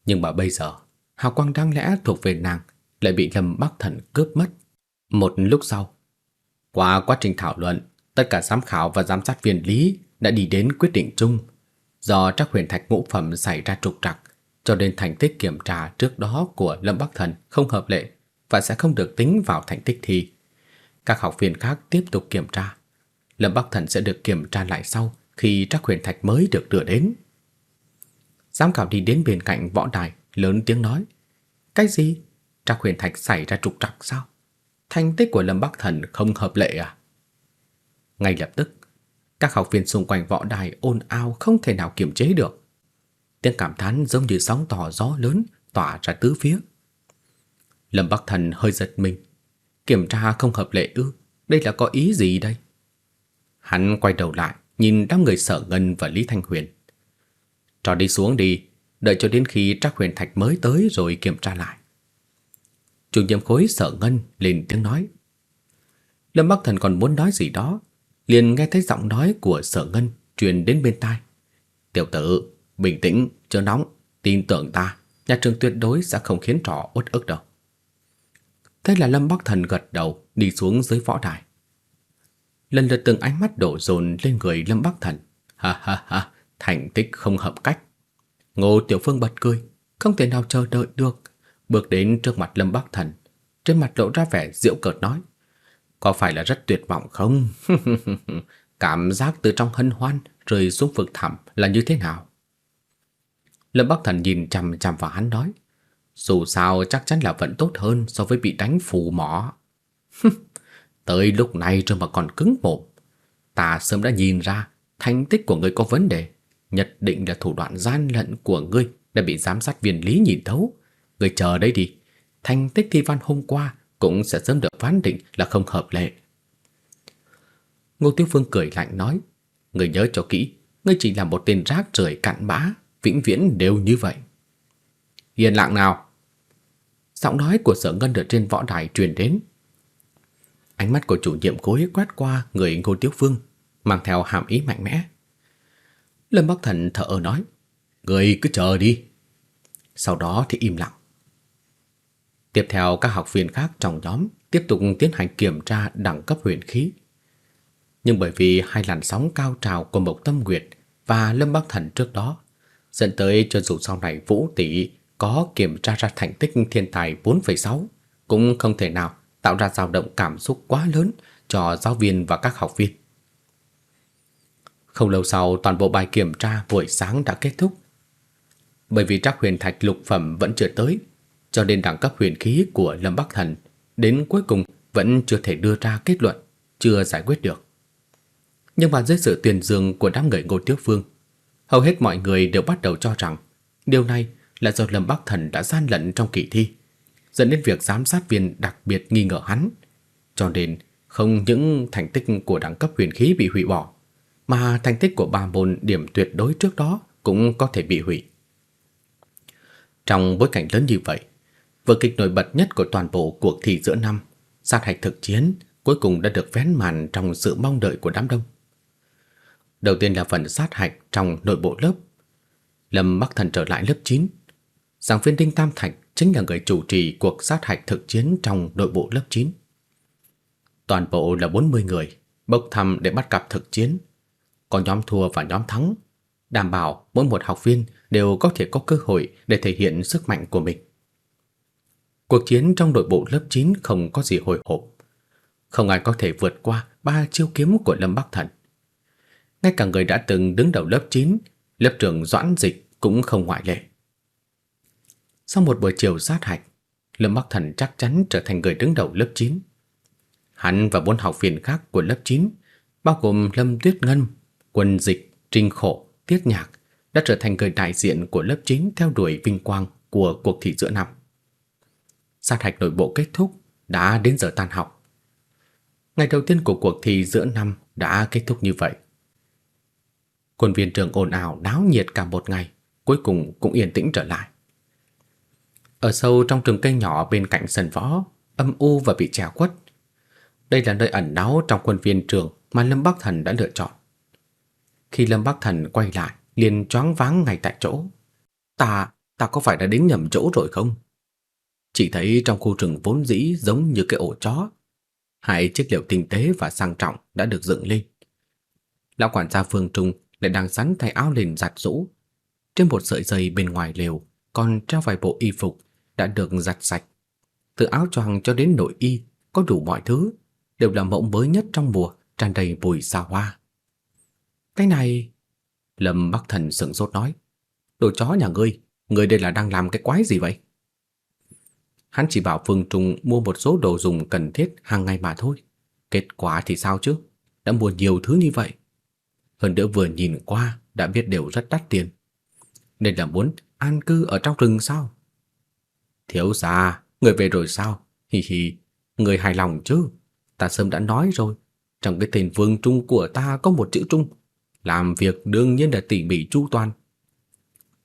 Nhưng mà bây giờ, hào quang đáng lẽ thuộc về nàng lại bị Lâm Bắc Thần cướp mất. Một lúc sau, qua quá trình thảo luận, tất cả giám khảo và giám sát viên lý đã đi đến quyết định chung. Do trắc huyền thạch ngũ phẩm xảy ra trục trặc, cho nên thành tích kiểm tra trước đó của Lâm Bắc Thần không hợp lệ và sẽ không được tính vào thành tích thi. Các học viên khác tiếp tục kiểm tra. Lâm Bắc Thần sẽ được kiểm tra lại sau khi trắc huyền thạch mới được đưa đến. Giám khảo đi đến bên cạnh võ đài, lớn tiếng nói. Cái gì? Trắc huyền thạch xảy ra trục trặc sao? Thành tích của Lâm Bắc Thần không hợp lệ à? Ngay lập tức, các học viên xung quanh võ đài ồn ào không thể nào kiềm chế được. Tiếng cảm thán giống như sóng to gió lớn tỏa ra tứ phía. Lâm Bắc Thần hơi giật mình. Kiểm tra không hợp lệ ư? Đây là có ý gì đây? Hắn quay đầu lại, nhìn đám người Sở Ngân và Lý Thanh Huyền. Cho đi xuống đi, đợi cho đến khi Trác Huyền Thạch mới tới rồi kiểm tra lại. Chủ nhiệm khối Sở Ngân lên tiếng nói. Lâm Bắc Thần còn muốn nói gì đó, liền nghe thấy giọng nói của Sở Ngân truyền đến bên tai. "Tiểu tử, bình tĩnh, chờ nóng, tin tưởng ta, nhà trường tuyệt đối sẽ không khiến trò uất ức đâu." Thế là Lâm Bắc Thần gật đầu, đi xuống dưới võ đài. Lần lượt từng ánh mắt đổ dồn lên người Lâm Bắc Thần. Ha ha ha, thành tích không hợp cách. Ngô Tiểu Phương bật cười, không thể nào chờ đợi được, bước đến trước mặt Lâm Bắc Thần, trên mặt lộ ra vẻ giễu cợt nói: "Có phải là rất tuyệt vọng không? Cảm giác từ trong hân hoan rơi xuống vực thẳm là như thế nào?" Lâm Bắc Thần nhìn chằm chằm vào hắn nói: "Dù sao chắc chắn là vẫn tốt hơn so với bị đánh phù mỏ." Tới lúc này rồi mà còn cứng mồm. Ta sớm đã nhìn ra thành tích của ngươi có vấn đề, nhất định là thủ đoạn gian lận của ngươi đã bị giám sát viên lý nhìn thấu. Ngươi chờ đây đi, thành tích thi văn hôm qua cũng sẽ sớm được phán định là không hợp lệ. Ngô Tiêu Phương cười lạnh nói, ngươi nhớ cho kỹ, ngươi chỉ là một tên rác rưởi cặn bã, vĩnh viễn đều như vậy. Yên lặng nào. Giọng nói của Sở Ngân ở trên võ đài truyền đến. Ánh mắt của chủ nhiệm cố quét qua người Ngô tiếu Phương, mang theo hàm ý mạnh mẽ. Lâm Bắc Thần thở ở nói, người cứ chờ đi. Sau đó thì im lặng. Tiếp theo các học viên khác trong nhóm tiếp tục tiến hành kiểm tra đẳng cấp huyền khí. Nhưng bởi vì hai làn sóng cao trào của Mộc Tâm Nguyệt và Lâm Bắc Thần trước đó, dẫn tới cho dù sau này Vũ Tỷ có kiểm tra ra thành tích thiên tài 4,6 cũng không thể nào tạo ra dao động cảm xúc quá lớn cho giáo viên và các học viên. Không lâu sau, toàn bộ bài kiểm tra buổi sáng đã kết thúc. Bởi vì trắc huyền thạch lục phẩm vẫn chưa tới, cho nên đẳng cấp huyền khí của Lâm Bắc Thần đến cuối cùng vẫn chưa thể đưa ra kết luận, chưa giải quyết được. Nhưng mà dưới sự tuyển dương của đám người Ngô Tiếu Phương, hầu hết mọi người đều bắt đầu cho rằng điều này là do Lâm Bắc Thần đã gian lận trong kỳ thi, dẫn đến việc giám sát viên đặc biệt nghi ngờ hắn. Cho nên, không những thành tích của đẳng cấp huyền khí bị hủy bỏ, mà thành tích của ba môn điểm tuyệt đối trước đó cũng có thể bị hủy. Trong bối cảnh lớn như vậy, vở kịch nổi bật nhất của toàn bộ cuộc thi giữa năm, sát hạch thực chiến, cuối cùng đã được vén màn trong sự mong đợi của đám đông. Đầu tiên là phần sát hạch trong nội bộ lớp. Lâm Bắc Thần trở lại lớp 9. Giảng viên Đinh Tam Thạch chính là người chủ trì cuộc sát hạch thực chiến trong nội bộ lớp 9. Toàn bộ là 40 người, bốc thăm để bắt cặp thực chiến. Có nhóm thua và nhóm thắng, đảm bảo mỗi một học viên đều có thể có cơ hội để thể hiện sức mạnh của mình. Cuộc chiến trong nội bộ lớp 9 không có gì hồi hộp. Không ai có thể vượt qua ba chiêu kiếm của Lâm Bắc Thần. Ngay cả người đã từng đứng đầu lớp 9, lớp trưởng Doãn Dịch cũng không ngoại lệ. Sau một buổi chiều sát hạch, Lâm Bắc Thần chắc chắn trở thành người đứng đầu lớp 9. Hắn và bốn học viên khác của lớp 9, bao gồm Lâm Tuyết Ngân, Quân Dịch, Trinh Khổ, Tiết Nhạc, đã trở thành người đại diện của lớp 9 theo đuổi vinh quang của cuộc thi giữa năm. Sát hạch nội bộ kết thúc, đã đến giờ tan học. Ngày đầu tiên của cuộc thi giữa năm đã kết thúc như vậy. Quân viên trường ồn ào náo nhiệt cả một ngày, cuối cùng cũng yên tĩnh trở lại. Ở sâu trong rừng cây nhỏ bên cạnh sân võ, âm u và bị treo quất. Đây là nơi ẩn náu trong quân viên trường mà Lâm Bắc Thần đã lựa chọn. Khi Lâm Bắc Thần quay lại, liền choáng váng ngay tại chỗ. Ta, ta có phải đã đến nhầm chỗ rồi không? Chỉ thấy trong khu rừng vốn dĩ giống như cái ổ chó, hai chiếc liều tinh tế và sang trọng đã được dựng lên. Lão quản gia Phương Trung lại đang sắn thay áo lên giặt rũ. Trên một sợi dây bên ngoài lều còn treo vài bộ y phục đã được giặt sạch. Từ áo choàng cho đến nội y có đủ mọi thứ, đều là mẫu mới nhất trong mùa, tràn đầy bụi xa hoa. Cái này... Lâm Bắc Thần sững sốt nói. Đồ chó nhà ngươi, ngươi đây là đang làm cái quái gì vậy? Hắn chỉ bảo Phương Trung mua một số đồ dùng cần thiết hàng ngày mà thôi. Kết quả thì sao chứ? Đã mua nhiều thứ như vậy. Hơn nữa vừa nhìn qua đã biết đều rất đắt tiền. Nên là muốn an cư ở trong rừng sao? Thiếu gia, người về rồi sao? Hi hi, người hài lòng chứ? Ta sớm đã nói rồi, trong cái tên Vương Trung của ta có một chữ Trung, làm việc đương nhiên là tỉ mỉ chu toàn.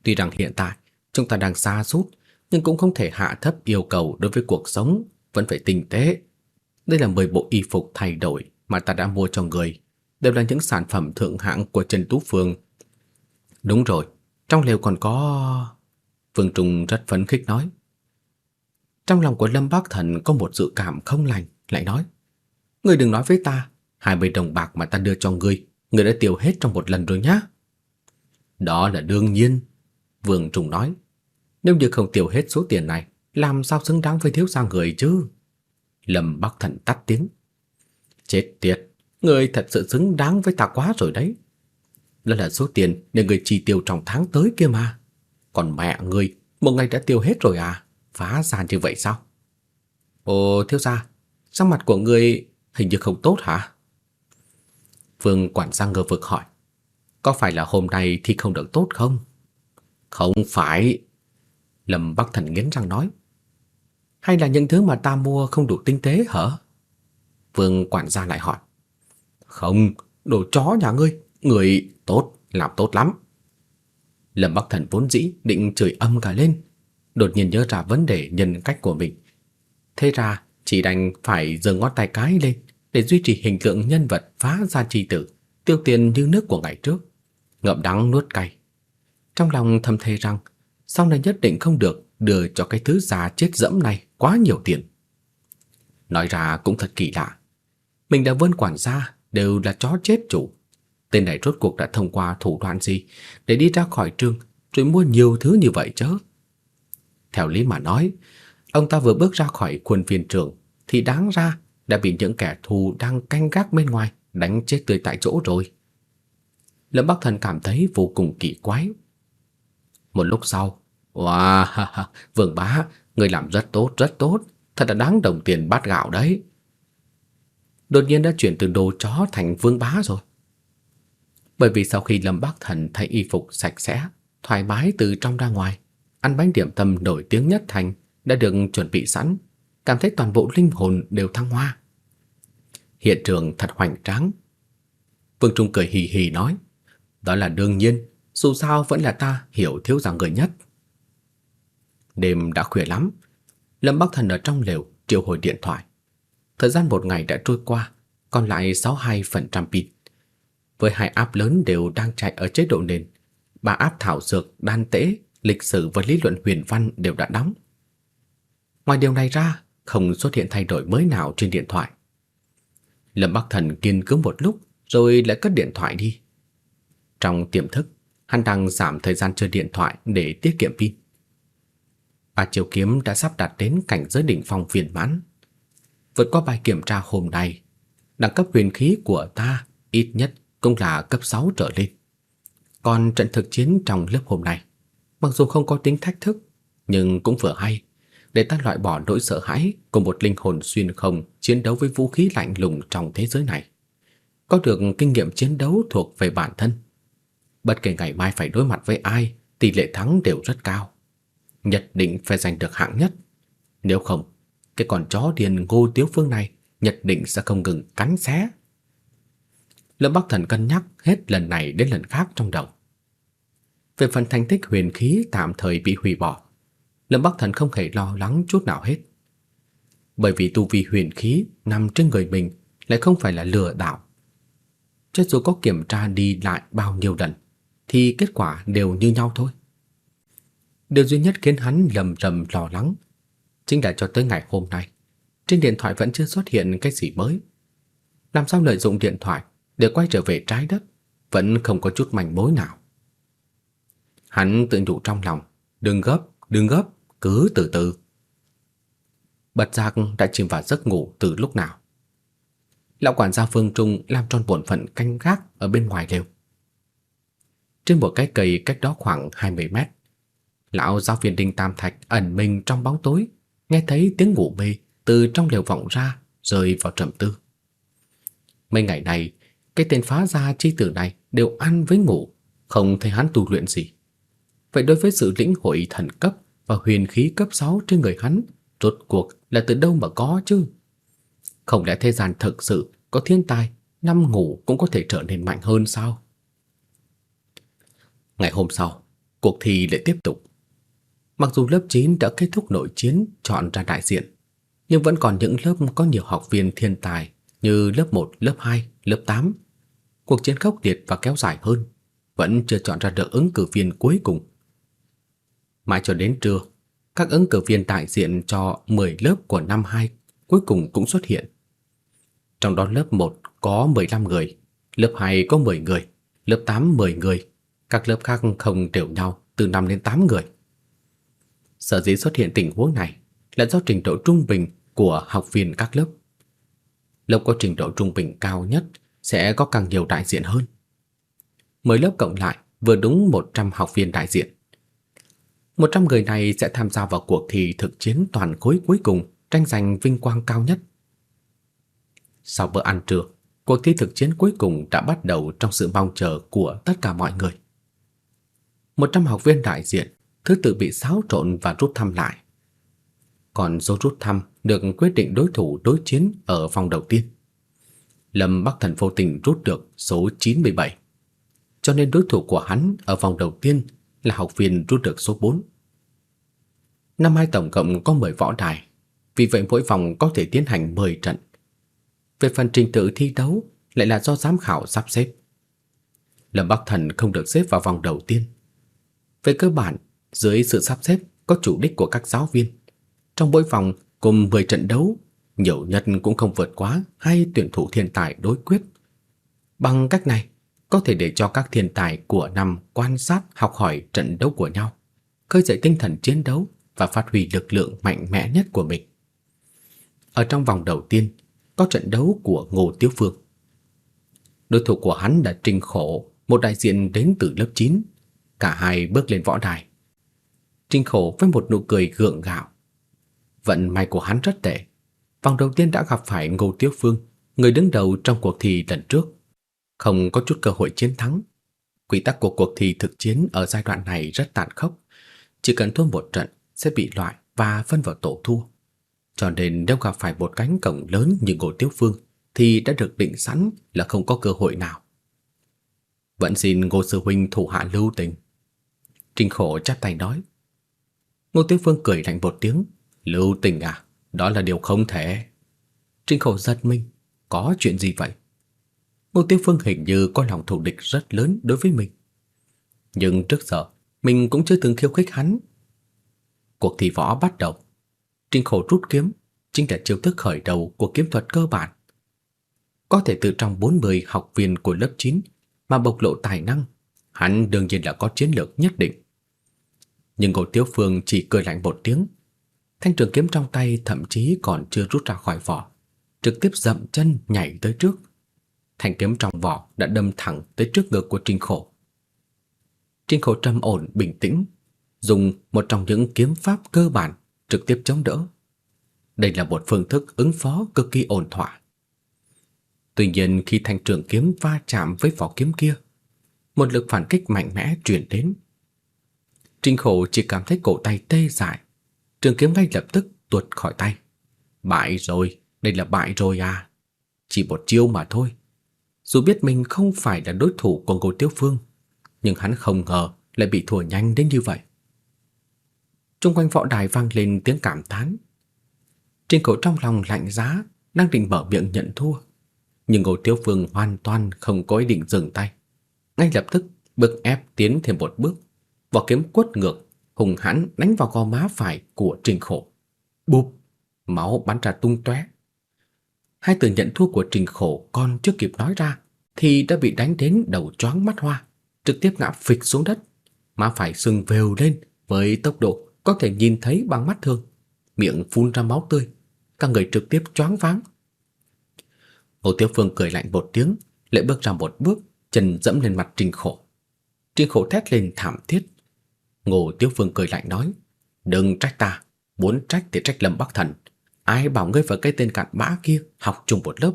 Tuy rằng hiện tại chúng ta đang xa sút nhưng cũng không thể hạ thấp yêu cầu đối với cuộc sống, vẫn phải tinh tế. Đây là 10 bộ y phục thay đổi mà ta đã mua cho người, đều là những sản phẩm thượng hạng của Trần Tú Phương. Đúng rồi, trong lều còn có... Vương Trung rất phấn khích nói. Trong lòng của Lâm Bác Thần có một dự cảm không lành, lại nói. Ngươi đừng nói với ta, 20 đồng bạc mà ta đưa cho ngươi, ngươi đã tiêu hết trong một lần rồi nhá. Đó là đương nhiên, Vương Trung nói. Nếu như không tiêu hết số tiền này, làm sao xứng đáng với thiếu gia người chứ? Lâm Bắc Thần tắt tiếng. Chết tiệt, người thật sự xứng đáng với ta quá rồi đấy. Đó là số tiền để người chi tiêu trong tháng tới kia mà. Còn mẹ người, một ngày đã tiêu hết rồi à? Phá sản như vậy sao? Ồ, thiếu gia, sắc mặt của người hình như không tốt hả? Vương quản gia ngờ vực hỏi. Có phải là hôm nay thì không được tốt không? Không phải, Lâm Bắc Thần nghiến răng nói. Hay là những thứ mà ta mua không đủ tinh tế hả? Vương quản gia lại hỏi. Không, đồ chó nhà ngươi, người tốt, làm tốt lắm. Lâm Bắc Thần vốn dĩ định chửi âm cả lên, đột nhiên nhớ ra vấn đề nhân cách của mình. Thế ra chỉ đành phải giơ ngón tay cái lên để duy trì hình tượng nhân vật phá ra chi tử, tiêu tiền như nước của ngày trước, ngậm đắng nuốt cay. Trong lòng thầm thề rằng sau này nhất định không được đưa cho cái thứ già chết dẫm này quá nhiều tiền. Nói ra cũng thật kỳ lạ. Mình đã vươn quản gia đều là chó chết chủ. Tên này rốt cuộc đã thông qua thủ đoạn gì để đi ra khỏi trường rồi mua nhiều thứ như vậy chứ? Theo lý mà nói, ông ta vừa bước ra khỏi khuôn viên trường thì đáng ra đã bị những kẻ thù đang canh gác bên ngoài đánh chết tươi tại chỗ rồi. Lâm Bắc Thần cảm thấy vô cùng kỳ quái. Một lúc sau, wow, Vương Bá, người làm rất tốt, rất tốt, thật là đáng đồng tiền bát gạo đấy. Đột nhiên đã chuyển từ đồ chó thành Vương Bá rồi. Bởi vì sau khi Lâm Bắc Thần thấy y phục sạch sẽ, thoải mái từ trong ra ngoài, ăn bánh điểm tâm nổi tiếng nhất thành đã được chuẩn bị sẵn, cảm thấy toàn bộ linh hồn đều thăng hoa. Hiện trường thật hoành tráng. Vương Trung cười hì hì nói, đó là đương nhiên, dù sao vẫn là ta hiểu thiếu rằng người nhất. Đêm đã khuya lắm, Lâm Bắc Thần ở trong lều triệu hồi điện thoại. Thời gian một ngày đã trôi qua, còn lại 62% pin. Với hai app lớn đều đang chạy ở chế độ nền, ba app thảo dược, đan tễ, lịch sử và lý luận huyền văn đều đã đóng. Ngoài điều này ra, không xuất hiện thay đổi mới nào trên điện thoại. Lâm Bắc Thần kiên cứ một lúc rồi lại cất điện thoại đi. Trong tiềm thức, hắn đang giảm thời gian chơi điện thoại để tiết kiệm pin. Ba Chiêu Kiếm đã sắp đạt đến cảnh giới đỉnh phong viên mãn. Vượt qua bài kiểm tra hôm nay, đẳng cấp huyền khí của ta ít nhất cũng là cấp 6 trở lên. Còn trận thực chiến trong lớp hôm nay, mặc dù không có tính thách thức, nhưng cũng vừa hay, để ta loại bỏ nỗi sợ hãi của một linh hồn xuyên không chiến đấu với vũ khí lạnh lùng trong thế giới này. Có được kinh nghiệm chiến đấu thuộc về bản thân. Bất kể ngày mai phải đối mặt với ai, tỷ lệ thắng đều rất cao. Nhất định phải giành được hạng nhất. Nếu không, cái con chó điên Ngô Tiếu Phương này nhất định sẽ không ngừng cắn xé. Lâm Bắc Thần cân nhắc hết lần này đến lần khác trong đầu. Về phần thành tích huyền khí tạm thời bị hủy bỏ, Lâm Bắc Thần không hề lo lắng chút nào hết. Bởi vì tu vi huyền khí nằm trên người mình lại không phải là lừa đảo. Cho dù có kiểm tra đi lại bao nhiêu lần, thì kết quả đều như nhau thôi. Điều duy nhất khiến hắn lầm rầm lo lắng chính là cho tới ngày hôm nay, trên điện thoại vẫn chưa xuất hiện cái gì mới. Làm sao lợi dụng điện thoại để quay trở về trái đất, vẫn không có chút manh mối nào. Hắn tự nhủ trong lòng, đừng gấp, đừng gấp, cứ từ từ. Bật giác đã chìm vào giấc ngủ từ lúc nào. Lão quản gia Phương Trung làm tròn bổn phận canh gác ở bên ngoài lều. Trên một cái cây cách đó khoảng 20 mét, lão giáo viên Đinh Tam Thạch ẩn mình trong bóng tối, nghe thấy tiếng ngủ mê từ trong lều vọng ra, rơi vào trầm tư. Mấy ngày này, cái tên phá gia chi tử này đều ăn với ngủ, không thấy hắn tu luyện gì. Vậy đối với sự lĩnh hội thần cấp và huyền khí cấp 6 trên người hắn, rốt cuộc là từ đâu mà có chứ? Không lẽ thế gian thực sự có thiên tài, năm ngủ cũng có thể trở nên mạnh hơn sao? Ngày hôm sau, cuộc thi lại tiếp tục. Mặc dù lớp 9 đã kết thúc nội chiến chọn ra đại diện, nhưng vẫn còn những lớp có nhiều học viên thiên tài như lớp 1, lớp 2, lớp 8. Cuộc chiến khốc liệt và kéo dài hơn, vẫn chưa chọn ra được ứng cử viên cuối cùng. Mãi cho đến trưa, các ứng cử viên đại diện cho 10 lớp của năm 2 cuối cùng cũng xuất hiện. Trong đó lớp 1 có 15 người, lớp 2 có 10 người, lớp 8 10 người, các lớp khác không đều nhau từ 5 đến 8 người. Sở dĩ xuất hiện tình huống này là do trình độ trung bình của học viên các lớp. Lớp có trình độ trung bình cao nhất sẽ có càng nhiều đại diện hơn. Mỗi lớp cộng lại vừa đúng 100 học viên đại diện. 100 người này sẽ tham gia vào cuộc thi thực chiến toàn khối cuối cùng, tranh giành vinh quang cao nhất. Sau bữa ăn trưa, cuộc thi thực chiến cuối cùng đã bắt đầu trong sự mong chờ của tất cả mọi người. 100 học viên đại diện thứ tự bị xáo trộn và rút thăm lại. Còn số rút thăm được quyết định đối thủ đối chiến ở vòng đầu tiên. Lâm Bắc Thần vô tình rút được số 97. Cho nên đối thủ của hắn ở vòng đầu tiên là học viên rút được số 4. Năm hai tổng cộng có 10 võ đài, vì vậy mỗi vòng có thể tiến hành 10 trận. Về phần trình tự thi đấu lại là do giám khảo sắp xếp. Lâm Bắc Thần không được xếp vào vòng đầu tiên. Về cơ bản, dưới sự sắp xếp có chủ đích của các giáo viên, trong mỗi vòng cùng 10 trận đấu, nhiều nhất cũng không vượt quá hai tuyển thủ thiên tài đối quyết. Bằng cách này, có thể để cho các thiên tài của năm quan sát học hỏi trận đấu của nhau, khơi dậy tinh thần chiến đấu và phát huy lực lượng mạnh mẽ nhất của mình. Ở trong vòng đầu tiên, có trận đấu của Ngô Tiếu Phương. Đối thủ của hắn là Trình Khổ, một đại diện đến từ lớp 9. Cả hai bước lên võ đài. Trình Khổ với một nụ cười gượng gạo. Vận may của hắn rất tệ. Vòng đầu tiên đã gặp phải Ngô Tiếu Phương, người đứng đầu trong cuộc thi lần trước. Không có chút cơ hội chiến thắng. Quy tắc của cuộc thi thực chiến ở giai đoạn này rất tàn khốc. Chỉ cần thua một trận sẽ bị loại và phân vào tổ thua. Cho nên nếu gặp phải một cánh cổng lớn như Ngô Tiếu Phương thì đã được định sẵn là không có cơ hội nào. Vẫn xin Ngô Sư Huynh thủ hạ lưu tình. Trình khổ chắp tay nói. Ngô Tiếu Phương cười lạnh một tiếng. Lưu tình à? Đó là điều không thể. Trình khổ giật mình. Có chuyện gì vậy? Ngô Tiếu Phương hình như có lòng thù địch rất lớn đối với mình. Nhưng trước giờ, mình cũng chưa từng khiêu khích hắn. Cuộc thi võ bắt đầu. Trình khổ rút kiếm, chính là chiêu thức khởi đầu của kiếm thuật cơ bản. Có thể từ trong 40 học viên của lớp 9 mà bộc lộ tài năng, hắn đương nhiên là có chiến lược nhất định. Nhưng Ngô Tiếu Phương chỉ cười lạnh một tiếng. Thanh trường kiếm trong tay thậm chí còn chưa rút ra khỏi vỏ, trực tiếp dậm chân nhảy tới trước. Thanh kiếm trong vỏ đã đâm thẳng tới trước ngực của Trình Khổ. Trình Khổ trầm ổn bình tĩnh, dùng một trong những kiếm pháp cơ bản trực tiếp chống đỡ. Đây là một phương thức ứng phó cực kỳ ổn thỏa. Tuy nhiên khi thanh trường kiếm va chạm với vỏ kiếm kia, một lực phản kích mạnh mẽ truyền đến. Trình Khổ chỉ cảm thấy cổ tay tê dại, trường kiếm ngay lập tức tuột khỏi tay. Bại rồi, đây là bại rồi à. Chỉ một chiêu mà thôi. Dù biết mình không phải là đối thủ của Ngô Tiếu Phương, nhưng hắn không ngờ lại bị thua nhanh đến như vậy. Trung quanh võ đài vang lên tiếng cảm thán. Trình Khổ trong lòng lạnh giá, đang định mở miệng nhận thua. Nhưng Ngô Tiếu Phương hoàn toàn không có ý định dừng tay. Ngay lập tức bước ép tiến thêm một bước, vỏ kiếm quất ngược, hùng hãn đánh vào gò má phải của Trình Khổ. Bụp, máu bắn ra tung tóe. Hai từ nhận thua của Trình Khổ còn chưa kịp nói ra thì đã bị đánh đến đầu choáng mắt hoa, trực tiếp ngã phịch xuống đất, má phải sưng vèo lên với tốc độ có thể nhìn thấy bằng mắt thường, miệng phun ra máu tươi, cả người trực tiếp choáng váng. Ngô Tiêu Phương cười lạnh một tiếng, lại bước ra một bước, chân dẫm lên mặt Trình Khổ. Trình Khổ thét lên thảm thiết. Ngô Tiếu Phương cười lạnh nói, đừng trách ta, muốn trách thì trách Lâm Bắc Thần. Ai bảo ngươi và cái tên cặn bã kia học chung một lớp.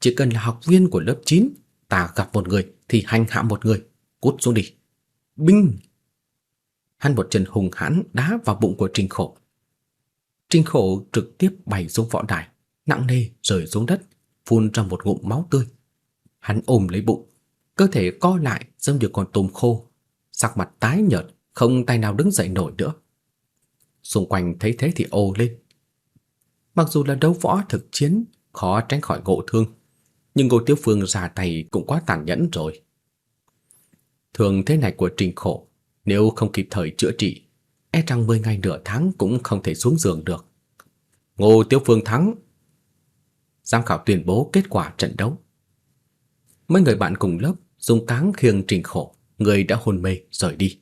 Chỉ cần là học viên của lớp 9, ta gặp một người thì hành hạ một người, cút xuống đi. Binh! Hắn một chân hùng hãn đá vào bụng của Trình Khổ. Trình Khổ trực tiếp bay xuống võ đài, nặng nề rơi xuống đất, phun ra một ngụm máu tươi. Hắn ôm lấy bụng, cơ thể co lại giống như con tôm khô, sắc mặt tái nhợt, không tay nào đứng dậy nổi nữa. Xung quanh thấy thế thì ồ lên. Mặc dù là đấu võ thực chiến, khó tránh khỏi ngộ thương, nhưng Ngô Tiếu Phương ra tay cũng quá tàn nhẫn rồi. Thường thế này của Trình Khổ, nếu không kịp thời chữa trị, e rằng 10 ngày nửa tháng cũng không thể xuống giường được. Ngô Tiếu Phương thắng. Giám khảo tuyên bố kết quả trận đấu. Mấy người bạn cùng lớp dùng cáng khiêng Trình Khổ, người đã hôn mê rời đi.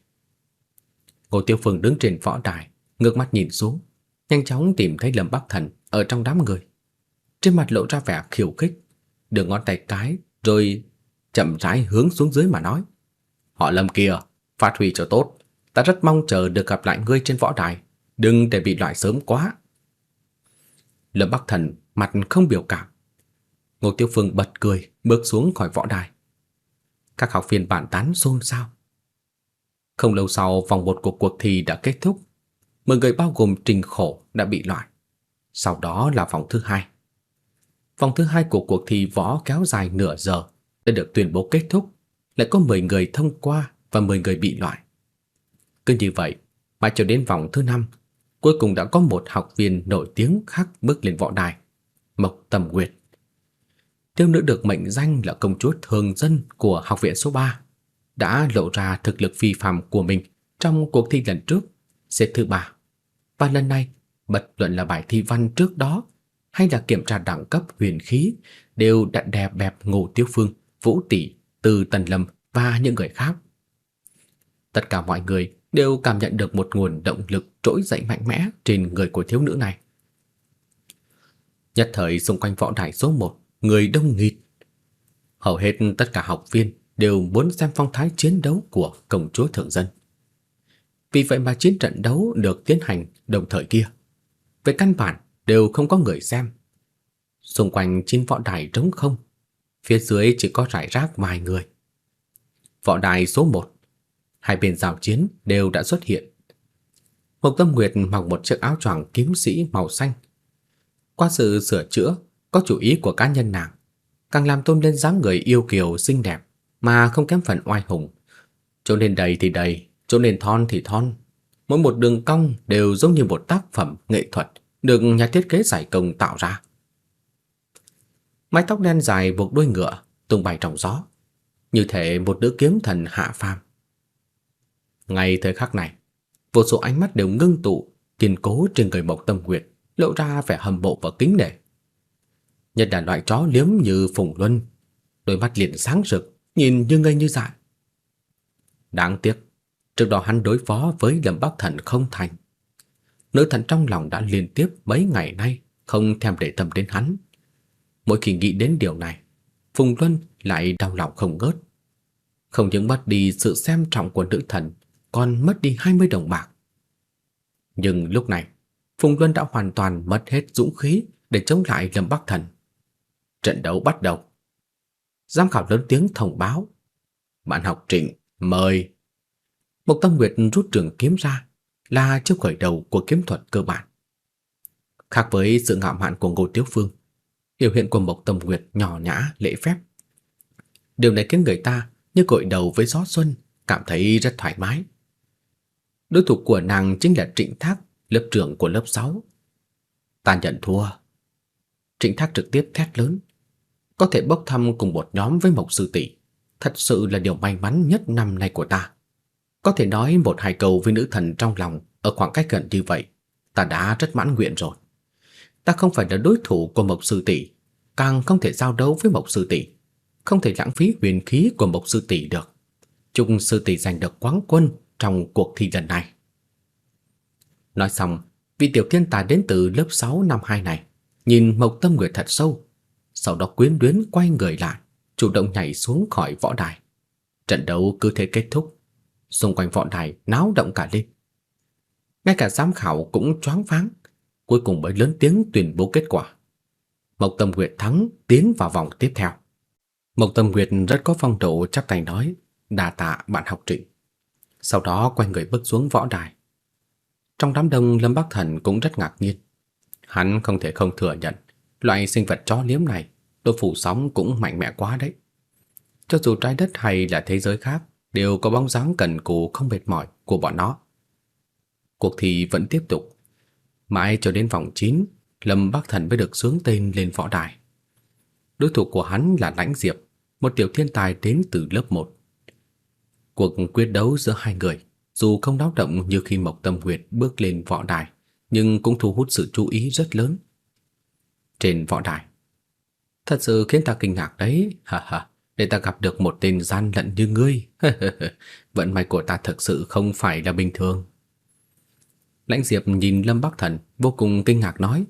Ngô Tiêu Phương đứng trên võ đài, ngước mắt nhìn xuống, nhanh chóng tìm thấy Lâm Bắc Thần ở trong đám người. Trên mặt lộ ra vẻ khiêu khích, đưa ngón tay cái rồi chậm rãi hướng xuống dưới mà nói: "Họ Lâm kia, phát huy cho tốt, ta rất mong chờ được gặp lại ngươi trên võ đài, đừng để bị loại sớm quá." Lâm Bắc Thần mặt không biểu cảm. Ngô Tiêu Phương bật cười, bước xuống khỏi võ đài. Các học viên bàn tán xôn xao. Không lâu sau, vòng một của cuộc thi đã kết thúc. 10 người bao gồm Trình Khổ đã bị loại. Sau đó là vòng thứ hai. Vòng thứ hai của cuộc thi võ kéo dài nửa giờ đã được tuyên bố kết thúc. Lại có 10 người thông qua và 10 người bị loại. Cứ như vậy, mãi cho đến vòng thứ năm, cuối cùng đã có một học viên nổi tiếng khác bước lên võ đài. Mộc Tầm Nguyệt. Thiếu nữ được mệnh danh là công chúa thường dân của học viện số 3 đã lộ ra thực lực phi phàm của mình trong cuộc thi lần trước, xếp thứ ba. Và lần này, bất luận là bài thi văn trước đó hay là kiểm tra đẳng cấp huyền khí đều đã đè bẹp Ngô Tiếu Phương, Vũ Tỷ, Từ Tần Lâm và những người khác. Tất cả mọi người đều cảm nhận được một nguồn động lực trỗi dậy mạnh mẽ trên người của thiếu nữ này. Nhất thời xung quanh võ đài số 1, người đông nghịt. Hầu hết tất cả học viên đều muốn xem phong thái chiến đấu của công chúa thượng dân. Vì vậy mà chiến trận đấu được tiến hành đồng thời kia. Về căn bản đều không có người xem. Xung quanh trên võ đài trống không, phía dưới chỉ có rải rác vài người. Võ đài số 1, hai bên giao chiến đều đã xuất hiện. Mộc Tâm Nguyệt mặc một chiếc áo choàng kiếm sĩ màu xanh. Qua sự sửa chữa, có chủ ý của cá nhân nàng, càng làm tôn lên dáng người yêu kiều xinh đẹp mà không kém phần oai hùng. Chỗ nên đầy thì đầy, chỗ nên thon thì thon. Mỗi một đường cong đều giống như một tác phẩm nghệ thuật được nhà thiết kế giải công tạo ra. Mái tóc đen dài buộc đuôi ngựa tung bay trong gió, như thể một nữ kiếm thần hạ phàm. Ngay thời khắc này, vô số ánh mắt đều ngưng tụ, kiên cố trên người Mộc Tâm Nguyệt, lộ ra vẻ hâm mộ và kính nể. Nhất là loại chó liếm như Phùng Luân, đôi mắt liền sáng rực, nhìn như ngây như dại. Đáng tiếc, trước đó hắn đối phó với Lâm Bắc Thần không thành. Nữ thần trong lòng đã liên tiếp mấy ngày nay không thèm để tâm đến hắn. Mỗi khi nghĩ đến điều này, Phùng Luân lại đau lòng không ngớt. Không những mất đi sự xem trọng của nữ thần, còn mất đi 20 đồng bạc. Nhưng lúc này, Phùng Luân đã hoàn toàn mất hết dũng khí để chống lại Lâm Bắc Thần. Trận đấu bắt đầu. Giám khảo lớn tiếng thông báo. Bạn học Trịnh, mời. Mộc Tâm Nguyệt rút trường kiếm ra, là chiêu khởi đầu của kiếm thuật cơ bản. Khác với sự ngạo mạn của Ngô Tiếu Phương, biểu hiện của Mộc Tâm Nguyệt nhỏ nhã, lễ phép. Điều này khiến người ta như gội đầu với gió xuân, cảm thấy rất thoải mái. Đối thủ của nàng chính là Trịnh Thác, lớp trưởng của lớp 6. Ta nhận thua. Trịnh Thác trực tiếp thét lớn. Có thể bốc thăm cùng một nhóm với Mộc Sư Tỷ, thật sự là điều may mắn nhất năm nay của ta. Có thể nói một hai câu với nữ thần trong lòng ở khoảng cách gần như vậy, ta đã rất mãn nguyện rồi. Ta không phải là đối thủ của Mộc Sư Tỷ, càng không thể giao đấu với Mộc Sư Tỷ, không thể lãng phí huyền khí của Mộc Sư Tỷ được. Chung Sư Tỷ giành được quán quân trong cuộc thi lần này. Nói xong, vị tiểu thiên tài đến từ lớp 6 năm 2 này, nhìn Mộc Tâm Nguyệt thật sâu, sau đó quyến luyến quay người lại, chủ động nhảy xuống khỏi võ đài. Trận đấu cứ thế kết thúc, xung quanh võ đài náo động cả lên. Ngay cả giám khảo cũng choáng váng, cuối cùng mới lớn tiếng tuyên bố kết quả. Mộc Tâm Nguyệt thắng, tiến vào vòng tiếp theo. Mộc Tâm Nguyệt rất có phong độ chắp tay nói, đà tạ bạn học trịnh. Sau đó quay người bước xuống võ đài. Trong đám đông Lâm Bắc Thần cũng rất ngạc nhiên. Hắn không thể không thừa nhận, loại sinh vật chó liếm này, độ phủ sóng cũng mạnh mẽ quá đấy. Cho dù trái đất hay là thế giới khác, đều có bóng dáng cần cù không mệt mỏi của bọn nó. Cuộc thi vẫn tiếp tục. Mãi cho đến vòng 9, Lâm Bắc Thần mới được sướng tên lên võ đài. Đối thủ của hắn là Lãnh Diệp, một tiểu thiên tài đến từ lớp 1. Cuộc quyết đấu giữa hai người, dù không náo động như khi Mộc Tâm Nguyệt bước lên võ đài, nhưng cũng thu hút sự chú ý rất lớn. Trên võ đài, thật sự khiến ta kinh ngạc đấy, ha ha để ta gặp được một tên gian lận như ngươi. Vận may của ta thực sự không phải là bình thường. Lãnh Diệp nhìn Lâm Bắc Thần vô cùng kinh ngạc nói.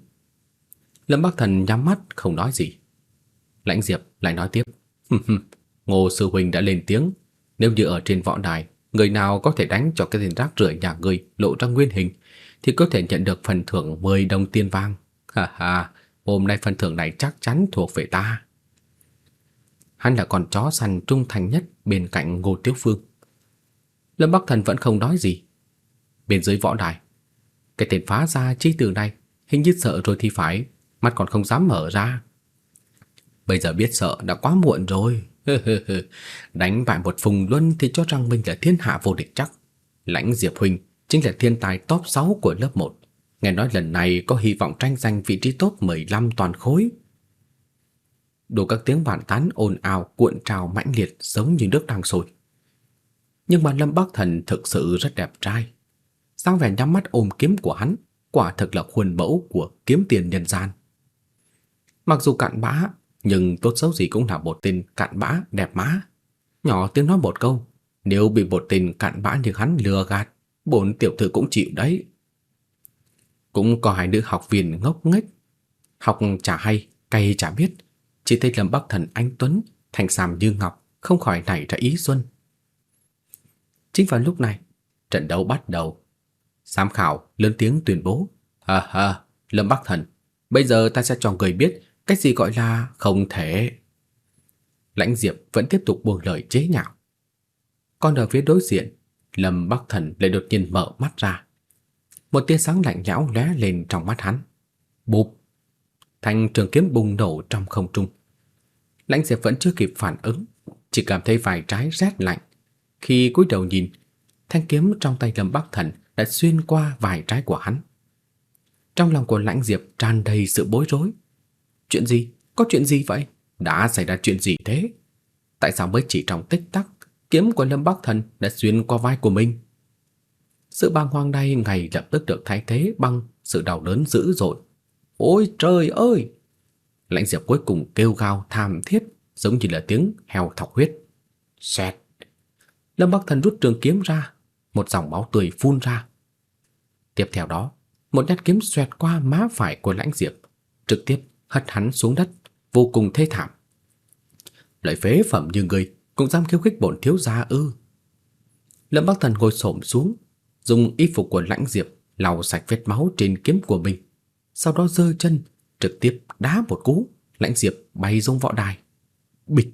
Lâm Bắc Thần nhắm mắt không nói gì. Lãnh Diệp lại nói tiếp. Ngô Sư Huynh đã lên tiếng. Nếu như ở trên võ đài, người nào có thể đánh cho cái tên rác rưởi nhà ngươi lộ ra nguyên hình, thì có thể nhận được phần thưởng 10 đồng tiền vàng. Ha ha, hôm nay phần thưởng này chắc chắn thuộc về ta. Hắn là con chó săn trung thành nhất bên cạnh Ngô Tiếu Phương. Lâm Bắc Thần vẫn không nói gì. Bên dưới võ đài, cái tên phá ra chi từ này hình như sợ rồi thì phải, mắt còn không dám mở ra. Bây giờ biết sợ đã quá muộn rồi. Đánh bại một phùng luân thì cho rằng mình là thiên hạ vô địch chắc. Lãnh Diệp Huỳnh chính là thiên tài top 6 của lớp 1. Nghe nói lần này có hy vọng tranh giành vị trí top 15 toàn khối đủ các tiếng bàn tán ồn ào cuộn trào mãnh liệt giống như nước đang sôi. Nhưng mà Lâm Bắc Thần thực sự rất đẹp trai. Sang vẻ nhắm mắt ôm kiếm của hắn, quả thực là khuôn mẫu của kiếm tiền nhân gian. Mặc dù cạn bã, nhưng tốt xấu gì cũng là một tên cạn bã đẹp má. Nhỏ tiếng nói một câu, nếu bị một tên cạn bã như hắn lừa gạt, bổn tiểu thư cũng chịu đấy. Cũng có hai nữ học viên ngốc nghếch, học chả hay, cay chả biết, chỉ thấy Lâm Bắc Thần anh tuấn, thành sàm như ngọc, không khỏi nảy ra ý xuân. Chính vào lúc này, trận đấu bắt đầu. Giám khảo lớn tiếng tuyên bố: "Ha ha, Lâm Bắc Thần, bây giờ ta sẽ cho người biết cách gì gọi là không thể." Lãnh Diệp vẫn tiếp tục buông lời chế nhạo. Còn ở phía đối diện, Lâm Bắc Thần lại đột nhiên mở mắt ra. Một tia sáng lạnh lẽo lóe lên trong mắt hắn. Bụp! Thanh trường kiếm bùng nổ trong không trung. Lãnh Diệp vẫn chưa kịp phản ứng, chỉ cảm thấy vài trái rét lạnh. Khi cúi đầu nhìn, thanh kiếm trong tay Lâm Bắc Thần đã xuyên qua vài trái của hắn. Trong lòng của Lãnh Diệp tràn đầy sự bối rối. Chuyện gì? Có chuyện gì vậy? Đã xảy ra chuyện gì thế? Tại sao mới chỉ trong tích tắc, kiếm của Lâm Bắc Thần đã xuyên qua vai của mình? Sự bàng hoàng này ngay lập tức được thay thế bằng sự đau đớn dữ dội. Ôi trời ơi! Lãnh Diệp cuối cùng kêu gào thảm thiết, giống như là tiếng heo thọc huyết. Xẹt. Lâm Bắc Thần rút trường kiếm ra, một dòng máu tươi phun ra. Tiếp theo đó, một nhát kiếm xoẹt qua má phải của Lãnh Diệp, trực tiếp hất hắn xuống đất, vô cùng thê thảm. Lợi phế phẩm như người cũng dám khiêu khích bổn thiếu gia ư? Lâm Bắc Thần ngồi xổm xuống, dùng y phục của Lãnh Diệp lau sạch vết máu trên kiếm của mình, sau đó giơ chân trực tiếp đá một cú, Lãnh Diệp bay xuống võ đài. Bịch!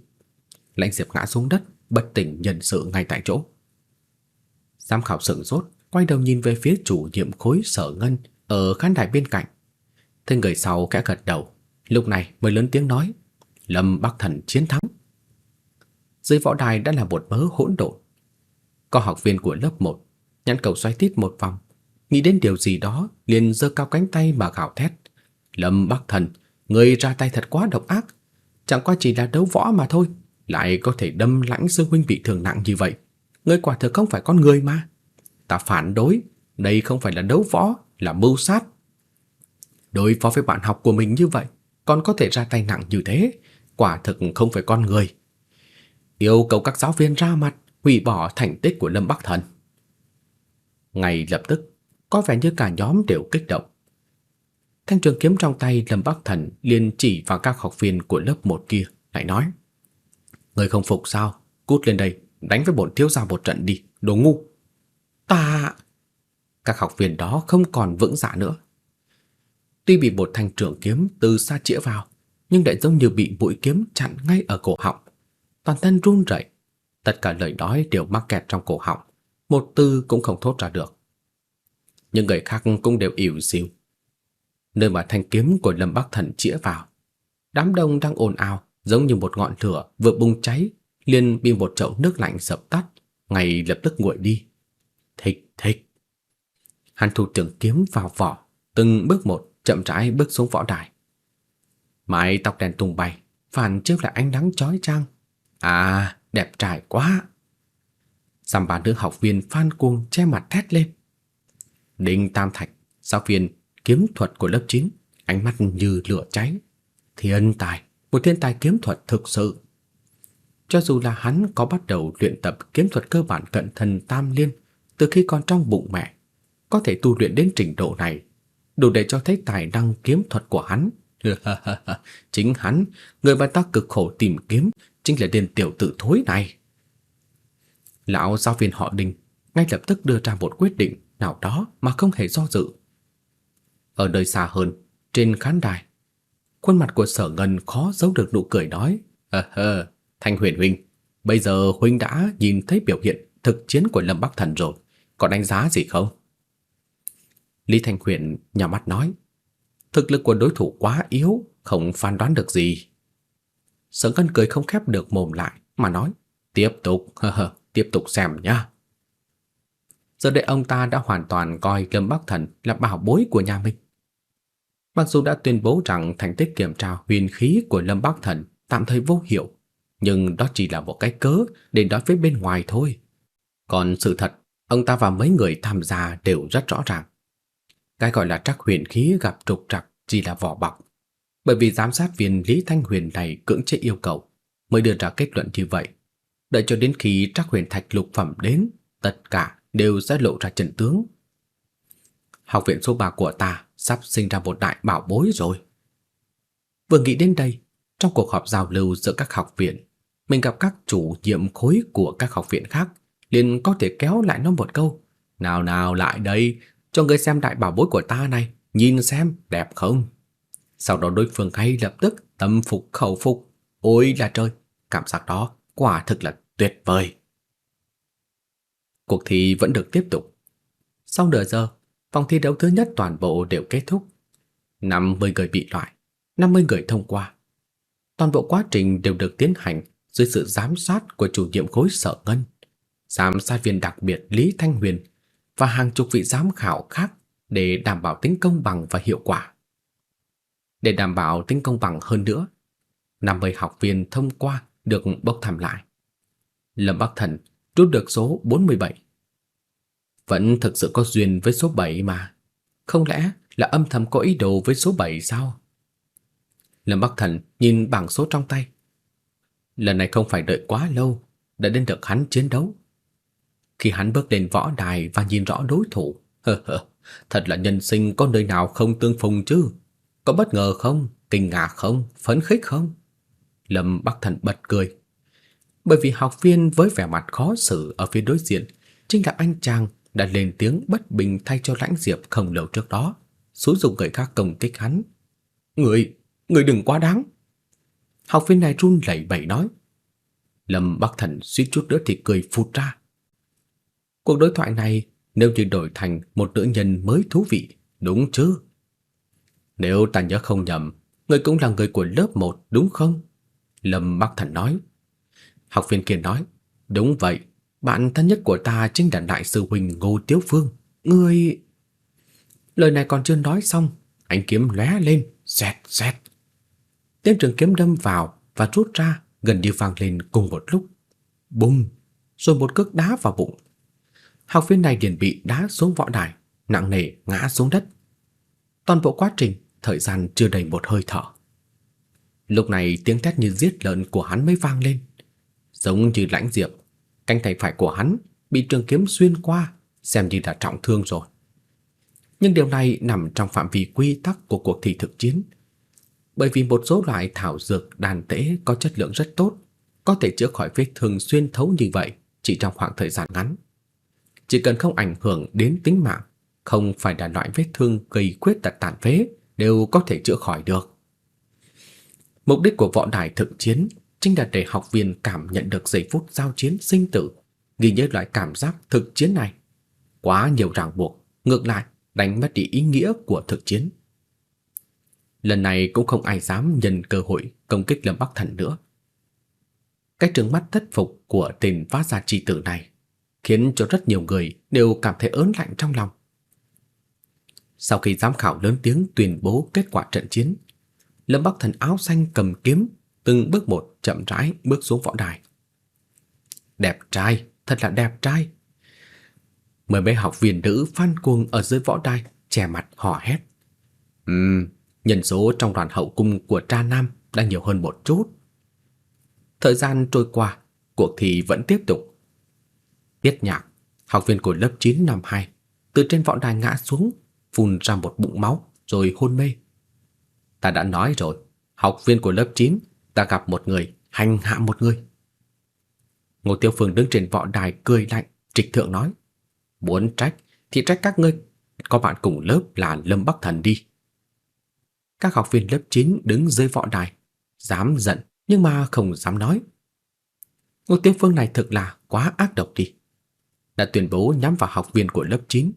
Lãnh Diệp ngã xuống đất, bất tỉnh nhân sự ngay tại chỗ. Giám khảo sững sốt, quay đầu nhìn về phía chủ nhiệm khối sở ngân ở khán đài bên cạnh. Thế người sau kẽ gật đầu, lúc này mới lớn tiếng nói, Lâm Bắc Thần chiến thắng. Dưới võ đài đã là một mớ hỗn độn. Có học viên của lớp 1 nhãn cầu xoay tít một vòng, nghĩ đến điều gì đó, liền giơ cao cánh tay mà gào thét. Lâm Bắc Thần, người ra tay thật quá độc ác, chẳng qua chỉ là đấu võ mà thôi, lại có thể đâm lãnh sư huynh bị thương nặng như vậy. Ngươi quả thực không phải con người mà. Ta phản đối, đây không phải là đấu võ, là mưu sát. Đối phó với bạn học của mình như vậy, còn có thể ra tay nặng như thế, quả thực không phải con người. Yêu cầu các giáo viên ra mặt, hủy bỏ thành tích của Lâm Bắc Thần. Ngay lập tức, có vẻ như cả nhóm đều kích động. Thanh trường kiếm trong tay Lâm Bắc Thần liền chỉ vào các học viên của lớp 1 kia, lại nói: "Người không phục sao? Cút lên đây, đánh với bọn thiếu gia một trận đi, đồ ngu." "Ta..." Các học viên đó không còn vững dạ nữa. Tuy bị một thanh trường kiếm từ xa chĩa vào, nhưng lại giống như bị mũi kiếm chặn ngay ở cổ họng. Toàn thân run rẩy, tất cả lời nói đều mắc kẹt trong cổ họng, một từ cũng không thốt ra được. Những người khác cũng đều ỉu xìu. Nơi mà thanh kiếm của Lâm Bắc Thần chĩa vào, đám đông đang ồn ào, giống như một ngọn lửa vừa bùng cháy, liền bị một chậu nước lạnh dập tắt, ngay lập tức nguội đi. thịch thịch. Hắn thu trường kiếm vào vỏ, từng bước một chậm rãi bước xuống võ đài. Mái tóc đen tung bay, phản chiếu lại ánh nắng chói chang. À, đẹp trai quá. Sầm bà nữ học viên Phan Cuồng che mặt thét lên. Đinh Tam Thạch, giáo viên kiếm thuật của lớp 9, ánh mắt như lửa cháy. Thiên tài, một thiên tài kiếm thuật thực sự. Cho dù là hắn có bắt đầu luyện tập kiếm thuật cơ bản cận thân tam liên từ khi còn trong bụng mẹ, có thể tu luyện đến trình độ này, đủ để cho thấy tài năng kiếm thuật của hắn. chính hắn, người mà ta cực khổ tìm kiếm, chính là tên tiểu tử thối này. Lão giáo viên họ Đinh ngay lập tức đưa ra một quyết định nào đó mà không hề do dự. Ở nơi xa hơn, trên khán đài, khuôn mặt của Sở Ngân khó giấu được nụ cười nói: "Ờ ha, Thanh Huyền huynh, bây giờ huynh đã nhìn thấy biểu hiện thực chiến của Lâm Bắc Thần rồi, có đánh giá gì không?" Lý Thanh Huyền nhắm mắt nói: "Thực lực của đối thủ quá yếu, không phán đoán được gì." Sở Ngân cười không khép được mồm lại mà nói: "Tiếp tục, hơ hơ, tiếp tục xem nhé. Giờ đây ông ta đã hoàn toàn coi Lâm Bắc Thần là bảo bối của nhà mình. Mặc dù đã tuyên bố rằng thành tích kiểm tra huyền khí của Lâm Bắc Thần tạm thời vô hiệu, nhưng đó chỉ là một cái cớ để nói với bên ngoài thôi. Còn sự thật, ông ta và mấy người tham gia đều rất rõ ràng. Cái gọi là trắc huyền khí gặp trục trặc chỉ là vỏ bọc. Bởi vì giám sát viên Lý Thanh Huyền này cưỡng chế yêu cầu mới đưa ra kết luận như vậy. Đợi cho đến khi Trác huyền thạch lục phẩm đến, tất cả đều sẽ lộ ra trận tướng. Học viện số 3 của ta sắp sinh ra một đại bảo bối rồi. Vừa nghĩ đến đây, trong cuộc họp giao lưu giữa các học viện, mình gặp các chủ nhiệm khối của các học viện khác, liền có thể kéo lại nó một câu. Nào nào lại đây, cho người xem đại bảo bối của ta này, nhìn xem đẹp không? Sau đó đối phương ngay lập tức tâm phục khẩu phục. Ôi là trời, cảm giác đó quả thực là tuyệt vời. Cuộc thi vẫn được tiếp tục. Sau nửa giờ, vòng thi đấu thứ nhất toàn bộ đều kết thúc. 50 người bị loại, 50 người thông qua. Toàn bộ quá trình đều được tiến hành dưới sự giám sát của chủ nhiệm khối sở ngân, giám sát viên đặc biệt Lý Thanh Huyền và hàng chục vị giám khảo khác để đảm bảo tính công bằng và hiệu quả. Để đảm bảo tính công bằng hơn nữa, 50 học viên thông qua được bốc thăm lại. Lâm Bắc Thần rút được số 47. Vẫn thực sự có duyên với số 7 mà. Không lẽ là âm thầm có ý đồ với số 7 sao? Lâm Bắc Thần nhìn bảng số trong tay. Lần này không phải đợi quá lâu, đã đến được hắn chiến đấu. Khi hắn bước lên võ đài và nhìn rõ đối thủ, hơ hơ, thật là nhân sinh có nơi nào không tương phùng chứ? Có bất ngờ không? Kinh ngạc không? Phấn khích không? Lâm Bắc Thần bật cười, bởi vì học viên với vẻ mặt khó xử ở phía đối diện chính là anh chàng đã lên tiếng bất bình thay cho Lãnh Diệp không lâu trước đó, xúi dục người khác công kích hắn. "Người, người đừng quá đáng." Học viên này run lẩy bẩy nói. Lâm Bắc Thần suýt chút nữa thì cười phụt ra. Cuộc đối thoại này nếu như đổi thành một nữ nhân mới thú vị, đúng chứ? Nếu ta nhớ không nhầm, người cũng là người của lớp 1 đúng không? Lâm Bắc Thần nói. Học viên kia nói, đúng vậy, bạn thân nhất của ta chính là đại sư huynh Ngô Tiếu Phương. Ngươi... Lời này còn chưa nói xong, ánh kiếm lóe lên, xẹt xẹt. Tiếp trường kiếm đâm vào và rút ra gần như vang lên cùng một lúc. Bùng! Rồi một cước đá vào bụng. Học viên này liền bị đá xuống võ đài, nặng nề ngã xuống đất. Toàn bộ quá trình, thời gian chưa đầy một hơi thở. Lúc này tiếng thét như giết lợn của hắn mới vang lên. Giống như lãnh diệp, cánh tay phải của hắn bị trường kiếm xuyên qua, xem như đã trọng thương rồi. Nhưng điều này nằm trong phạm vi quy tắc của cuộc thi thực chiến. Bởi vì một số loại thảo dược đàn tế có chất lượng rất tốt, có thể chữa khỏi vết thương xuyên thấu như vậy chỉ trong khoảng thời gian ngắn. Chỉ cần không ảnh hưởng đến tính mạng, không phải là loại vết thương gây khuyết tật tàn phế đều có thể chữa khỏi được. Mục đích của võ đài thực chiến chính là để học viên cảm nhận được giây phút giao chiến sinh tử, ghi nhớ loại cảm giác thực chiến này. Quá nhiều ràng buộc, ngược lại đánh mất đi ý nghĩa của thực chiến. Lần này cũng không ai dám nhân cơ hội công kích Lâm Bắc Thần nữa. Cái trừng mắt thất phục của tên phát ra chi tử này khiến cho rất nhiều người đều cảm thấy ớn lạnh trong lòng. Sau khi giám khảo lớn tiếng tuyên bố kết quả trận chiến, Lâm Bắc Thần áo xanh cầm kiếm, từng bước một chậm rãi bước xuống võ đài. Đẹp trai, thật là đẹp trai. Mười mấy học viên nữ phan cuồng ở dưới võ đài che mặt hò hét. Ừm, nhân số trong đoàn hậu cung của Tra Nam đã nhiều hơn một chút. Thời gian trôi qua, cuộc thi vẫn tiếp tục. Tiết Nhạc, học viên của lớp 9 năm 2, từ trên võ đài ngã xuống, phun ra một bụng máu rồi hôn mê. Ta đã nói rồi, học viên của lớp 9 ta gặp một người, hành hạ một người. Ngô Tiêu Phương đứng trên võ đài cười lạnh, trịch thượng nói: "Muốn trách thì trách các ngươi, có bạn cùng lớp là Lâm Bắc Thần đi." Các học viên lớp 9 đứng dưới võ đài, dám giận nhưng mà không dám nói. Ngô Tiêu Phương này thực là quá ác độc đi. Đã tuyên bố nhắm vào học viên của lớp 9,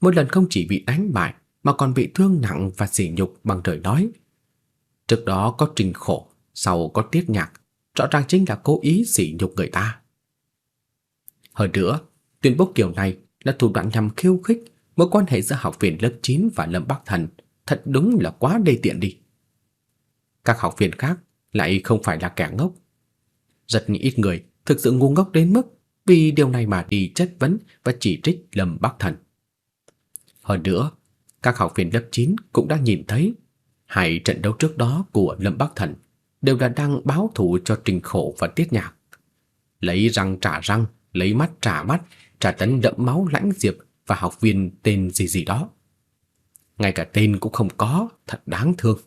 một lần không chỉ bị đánh bại mà còn bị thương nặng và sỉ nhục bằng lời nói. Trước đó có trình khổ, sau có tiết nhạc, rõ ràng chính là cố ý sỉ nhục người ta. Hơn nữa, tuyên bố kiểu này là thủ đoạn nhằm khiêu khích mối quan hệ giữa học viên lớp 9 và Lâm Bắc Thần, thật đúng là quá đê tiện đi. Các học viên khác lại không phải là kẻ ngốc. Rất ít người thực sự ngu ngốc đến mức vì điều này mà đi chất vấn và chỉ trích Lâm Bắc Thần. Hơn nữa, các học viên lớp 9 cũng đã nhìn thấy hai trận đấu trước đó của Lâm Bắc Thần đều là đang báo thù cho Trình Khổ và Tiết Nhạc. Lấy răng trả răng, lấy mắt trả mắt, trả tấn đẫm máu lãnh diệp và học viên tên gì gì đó. Ngay cả tên cũng không có, thật đáng thương.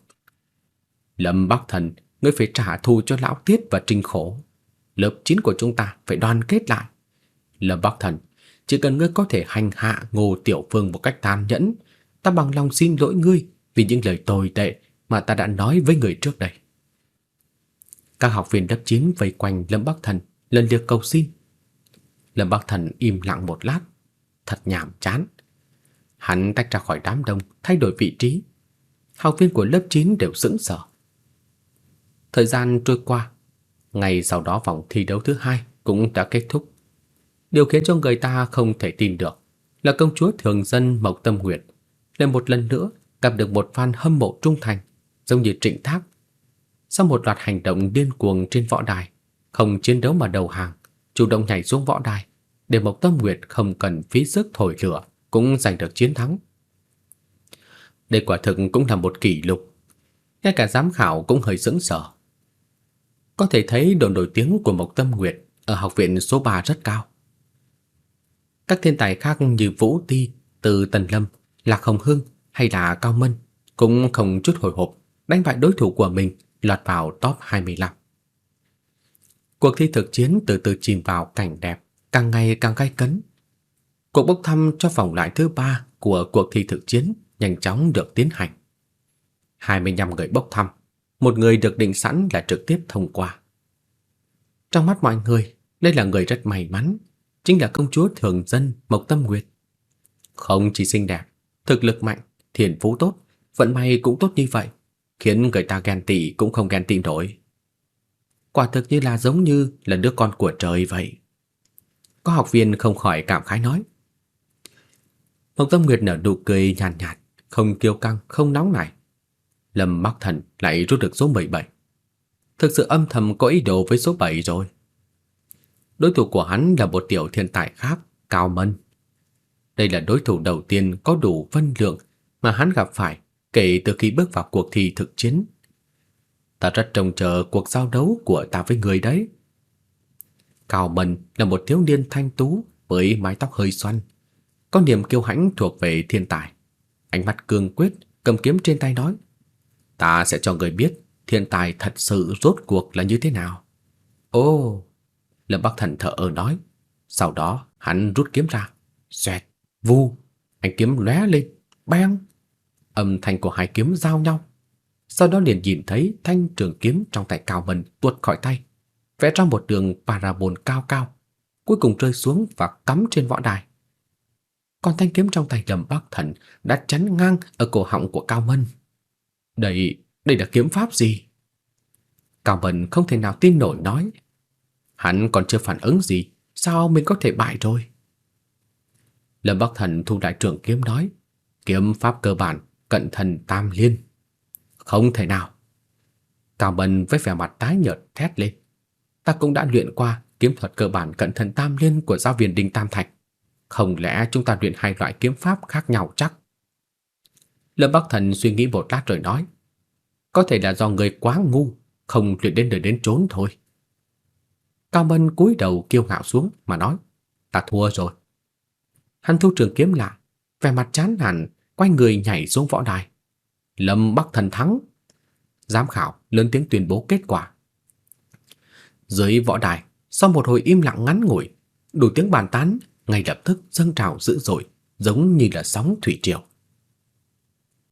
Lâm Bắc Thần, ngươi phải trả thù cho lão Tiết và Trình Khổ. Lớp 9 của chúng ta phải đoàn kết lại. Lâm Bắc Thần, chỉ cần ngươi có thể hành hạ Ngô Tiểu Phương một cách tàn nhẫn, ta bằng lòng xin lỗi ngươi vì những lời tồi tệ mà ta đã nói với người trước đây. Các học viên lớp 9 vây quanh Lâm Bắc Thần, lần lượt cầu xin. Lâm Bắc Thần im lặng một lát, thật nhàm chán. Hắn tách ra khỏi đám đông, thay đổi vị trí. Học viên của lớp 9 đều sững sờ. Thời gian trôi qua, ngày sau đó vòng thi đấu thứ hai cũng đã kết thúc. Điều khiến cho người ta không thể tin được là công chúa thường dân Mộc Tâm Nguyệt lại một lần nữa gặp được một fan hâm mộ trung thành, giống như Trịnh Thác. Sau một loạt hành động điên cuồng trên võ đài, không chiến đấu mà đầu hàng, chủ động nhảy xuống võ đài, để Mộc Tâm Nguyệt không cần phí sức thổi lửa cũng giành được chiến thắng. Đây quả thực cũng là một kỷ lục. Ngay cả giám khảo cũng hơi sững sờ. Có thể thấy độ nổi tiếng của Mộc Tâm Nguyệt ở học viện số 3 rất cao. Các thiên tài khác như Vũ Ti, Từ Tần Lâm, Lạc Hồng Hưng hay là Cao Mân cũng không chút hồi hộp đánh bại đối thủ của mình lọt vào top 25. Cuộc thi thực chiến từ từ chìm vào cảnh đẹp, càng ngày càng gay cấn. Cuộc bốc thăm cho vòng loại thứ ba của cuộc thi thực chiến nhanh chóng được tiến hành. 25 người bốc thăm, một người được định sẵn là trực tiếp thông qua. Trong mắt mọi người, đây là người rất may mắn, chính là công chúa thường dân Mộc Tâm Nguyệt. Không chỉ xinh đẹp, thực lực mạnh, thiền phú tốt, vận may cũng tốt như vậy, khiến người ta ghen tị cũng không ghen tị nổi. Quả thực như là giống như là đứa con của trời vậy. Có học viên không khỏi cảm khái nói. Mộc Tâm Nguyệt nở nụ cười nhàn nhạt, nhạt, không kiêu căng, không nóng nảy. Lâm Bắc Thần lại rút được số 17. Thực sự âm thầm có ý đồ với số 7 rồi. Đối thủ của hắn là một tiểu thiên tài khác, Cao Mân. Đây là đối thủ đầu tiên có đủ phân lượng mà hắn gặp phải kể từ khi bước vào cuộc thi thực chiến. Ta rất trông chờ cuộc giao đấu của ta với người đấy. Cao Mân là một thiếu niên thanh tú với mái tóc hơi xoăn, có niềm kiêu hãnh thuộc về thiên tài. Ánh mắt cương quyết, cầm kiếm trên tay nói: "Ta sẽ cho người biết thiên tài thật sự rốt cuộc là như thế nào." Ô, Lâm Bắc Thần thở ơ nói. Sau đó hắn rút kiếm ra, xoẹt, vu, ánh kiếm lóe lên, bang. Âm thanh của hai kiếm giao nhau. Sau đó liền nhìn thấy thanh trường kiếm trong tay Cao Mân tuột khỏi tay, vẽ ra một đường parabol cao cao, cuối cùng rơi xuống và cắm trên võ đài. Còn thanh kiếm trong tay Lâm Bắc Thần đã chắn ngang ở cổ họng của Cao Mân. Đây, đây là kiếm pháp gì? Cao Mân không thể nào tin nổi nói. Hắn còn chưa phản ứng gì, sao mình có thể bại rồi? Lâm Bắc Thần thu đại trưởng kiếm nói, kiếm pháp cơ bản, cận thần tam liên. Không thể nào. Cao Bân với vẻ mặt tái nhợt thét lên. Ta cũng đã luyện qua kiếm thuật cơ bản cận thần tam liên của giáo viên Đinh Tam Thạch. Không lẽ chúng ta luyện hai loại kiếm pháp khác nhau chắc? Lâm Bắc Thần suy nghĩ một lát rồi nói. Có thể là do người quá ngu, không luyện đến đời đến trốn thôi. Cao Bân cúi đầu kiêu ngạo xuống mà nói, ta thua rồi. Hắn thu trường kiếm lại, vẻ mặt chán nản, quay người nhảy xuống võ đài. Lâm Bắc Thần thắng. Giám khảo lớn tiếng tuyên bố kết quả. Dưới võ đài, sau một hồi im lặng ngắn ngủi, đủ tiếng bàn tán ngay lập tức dâng trào dữ dội, giống như là sóng thủy triều.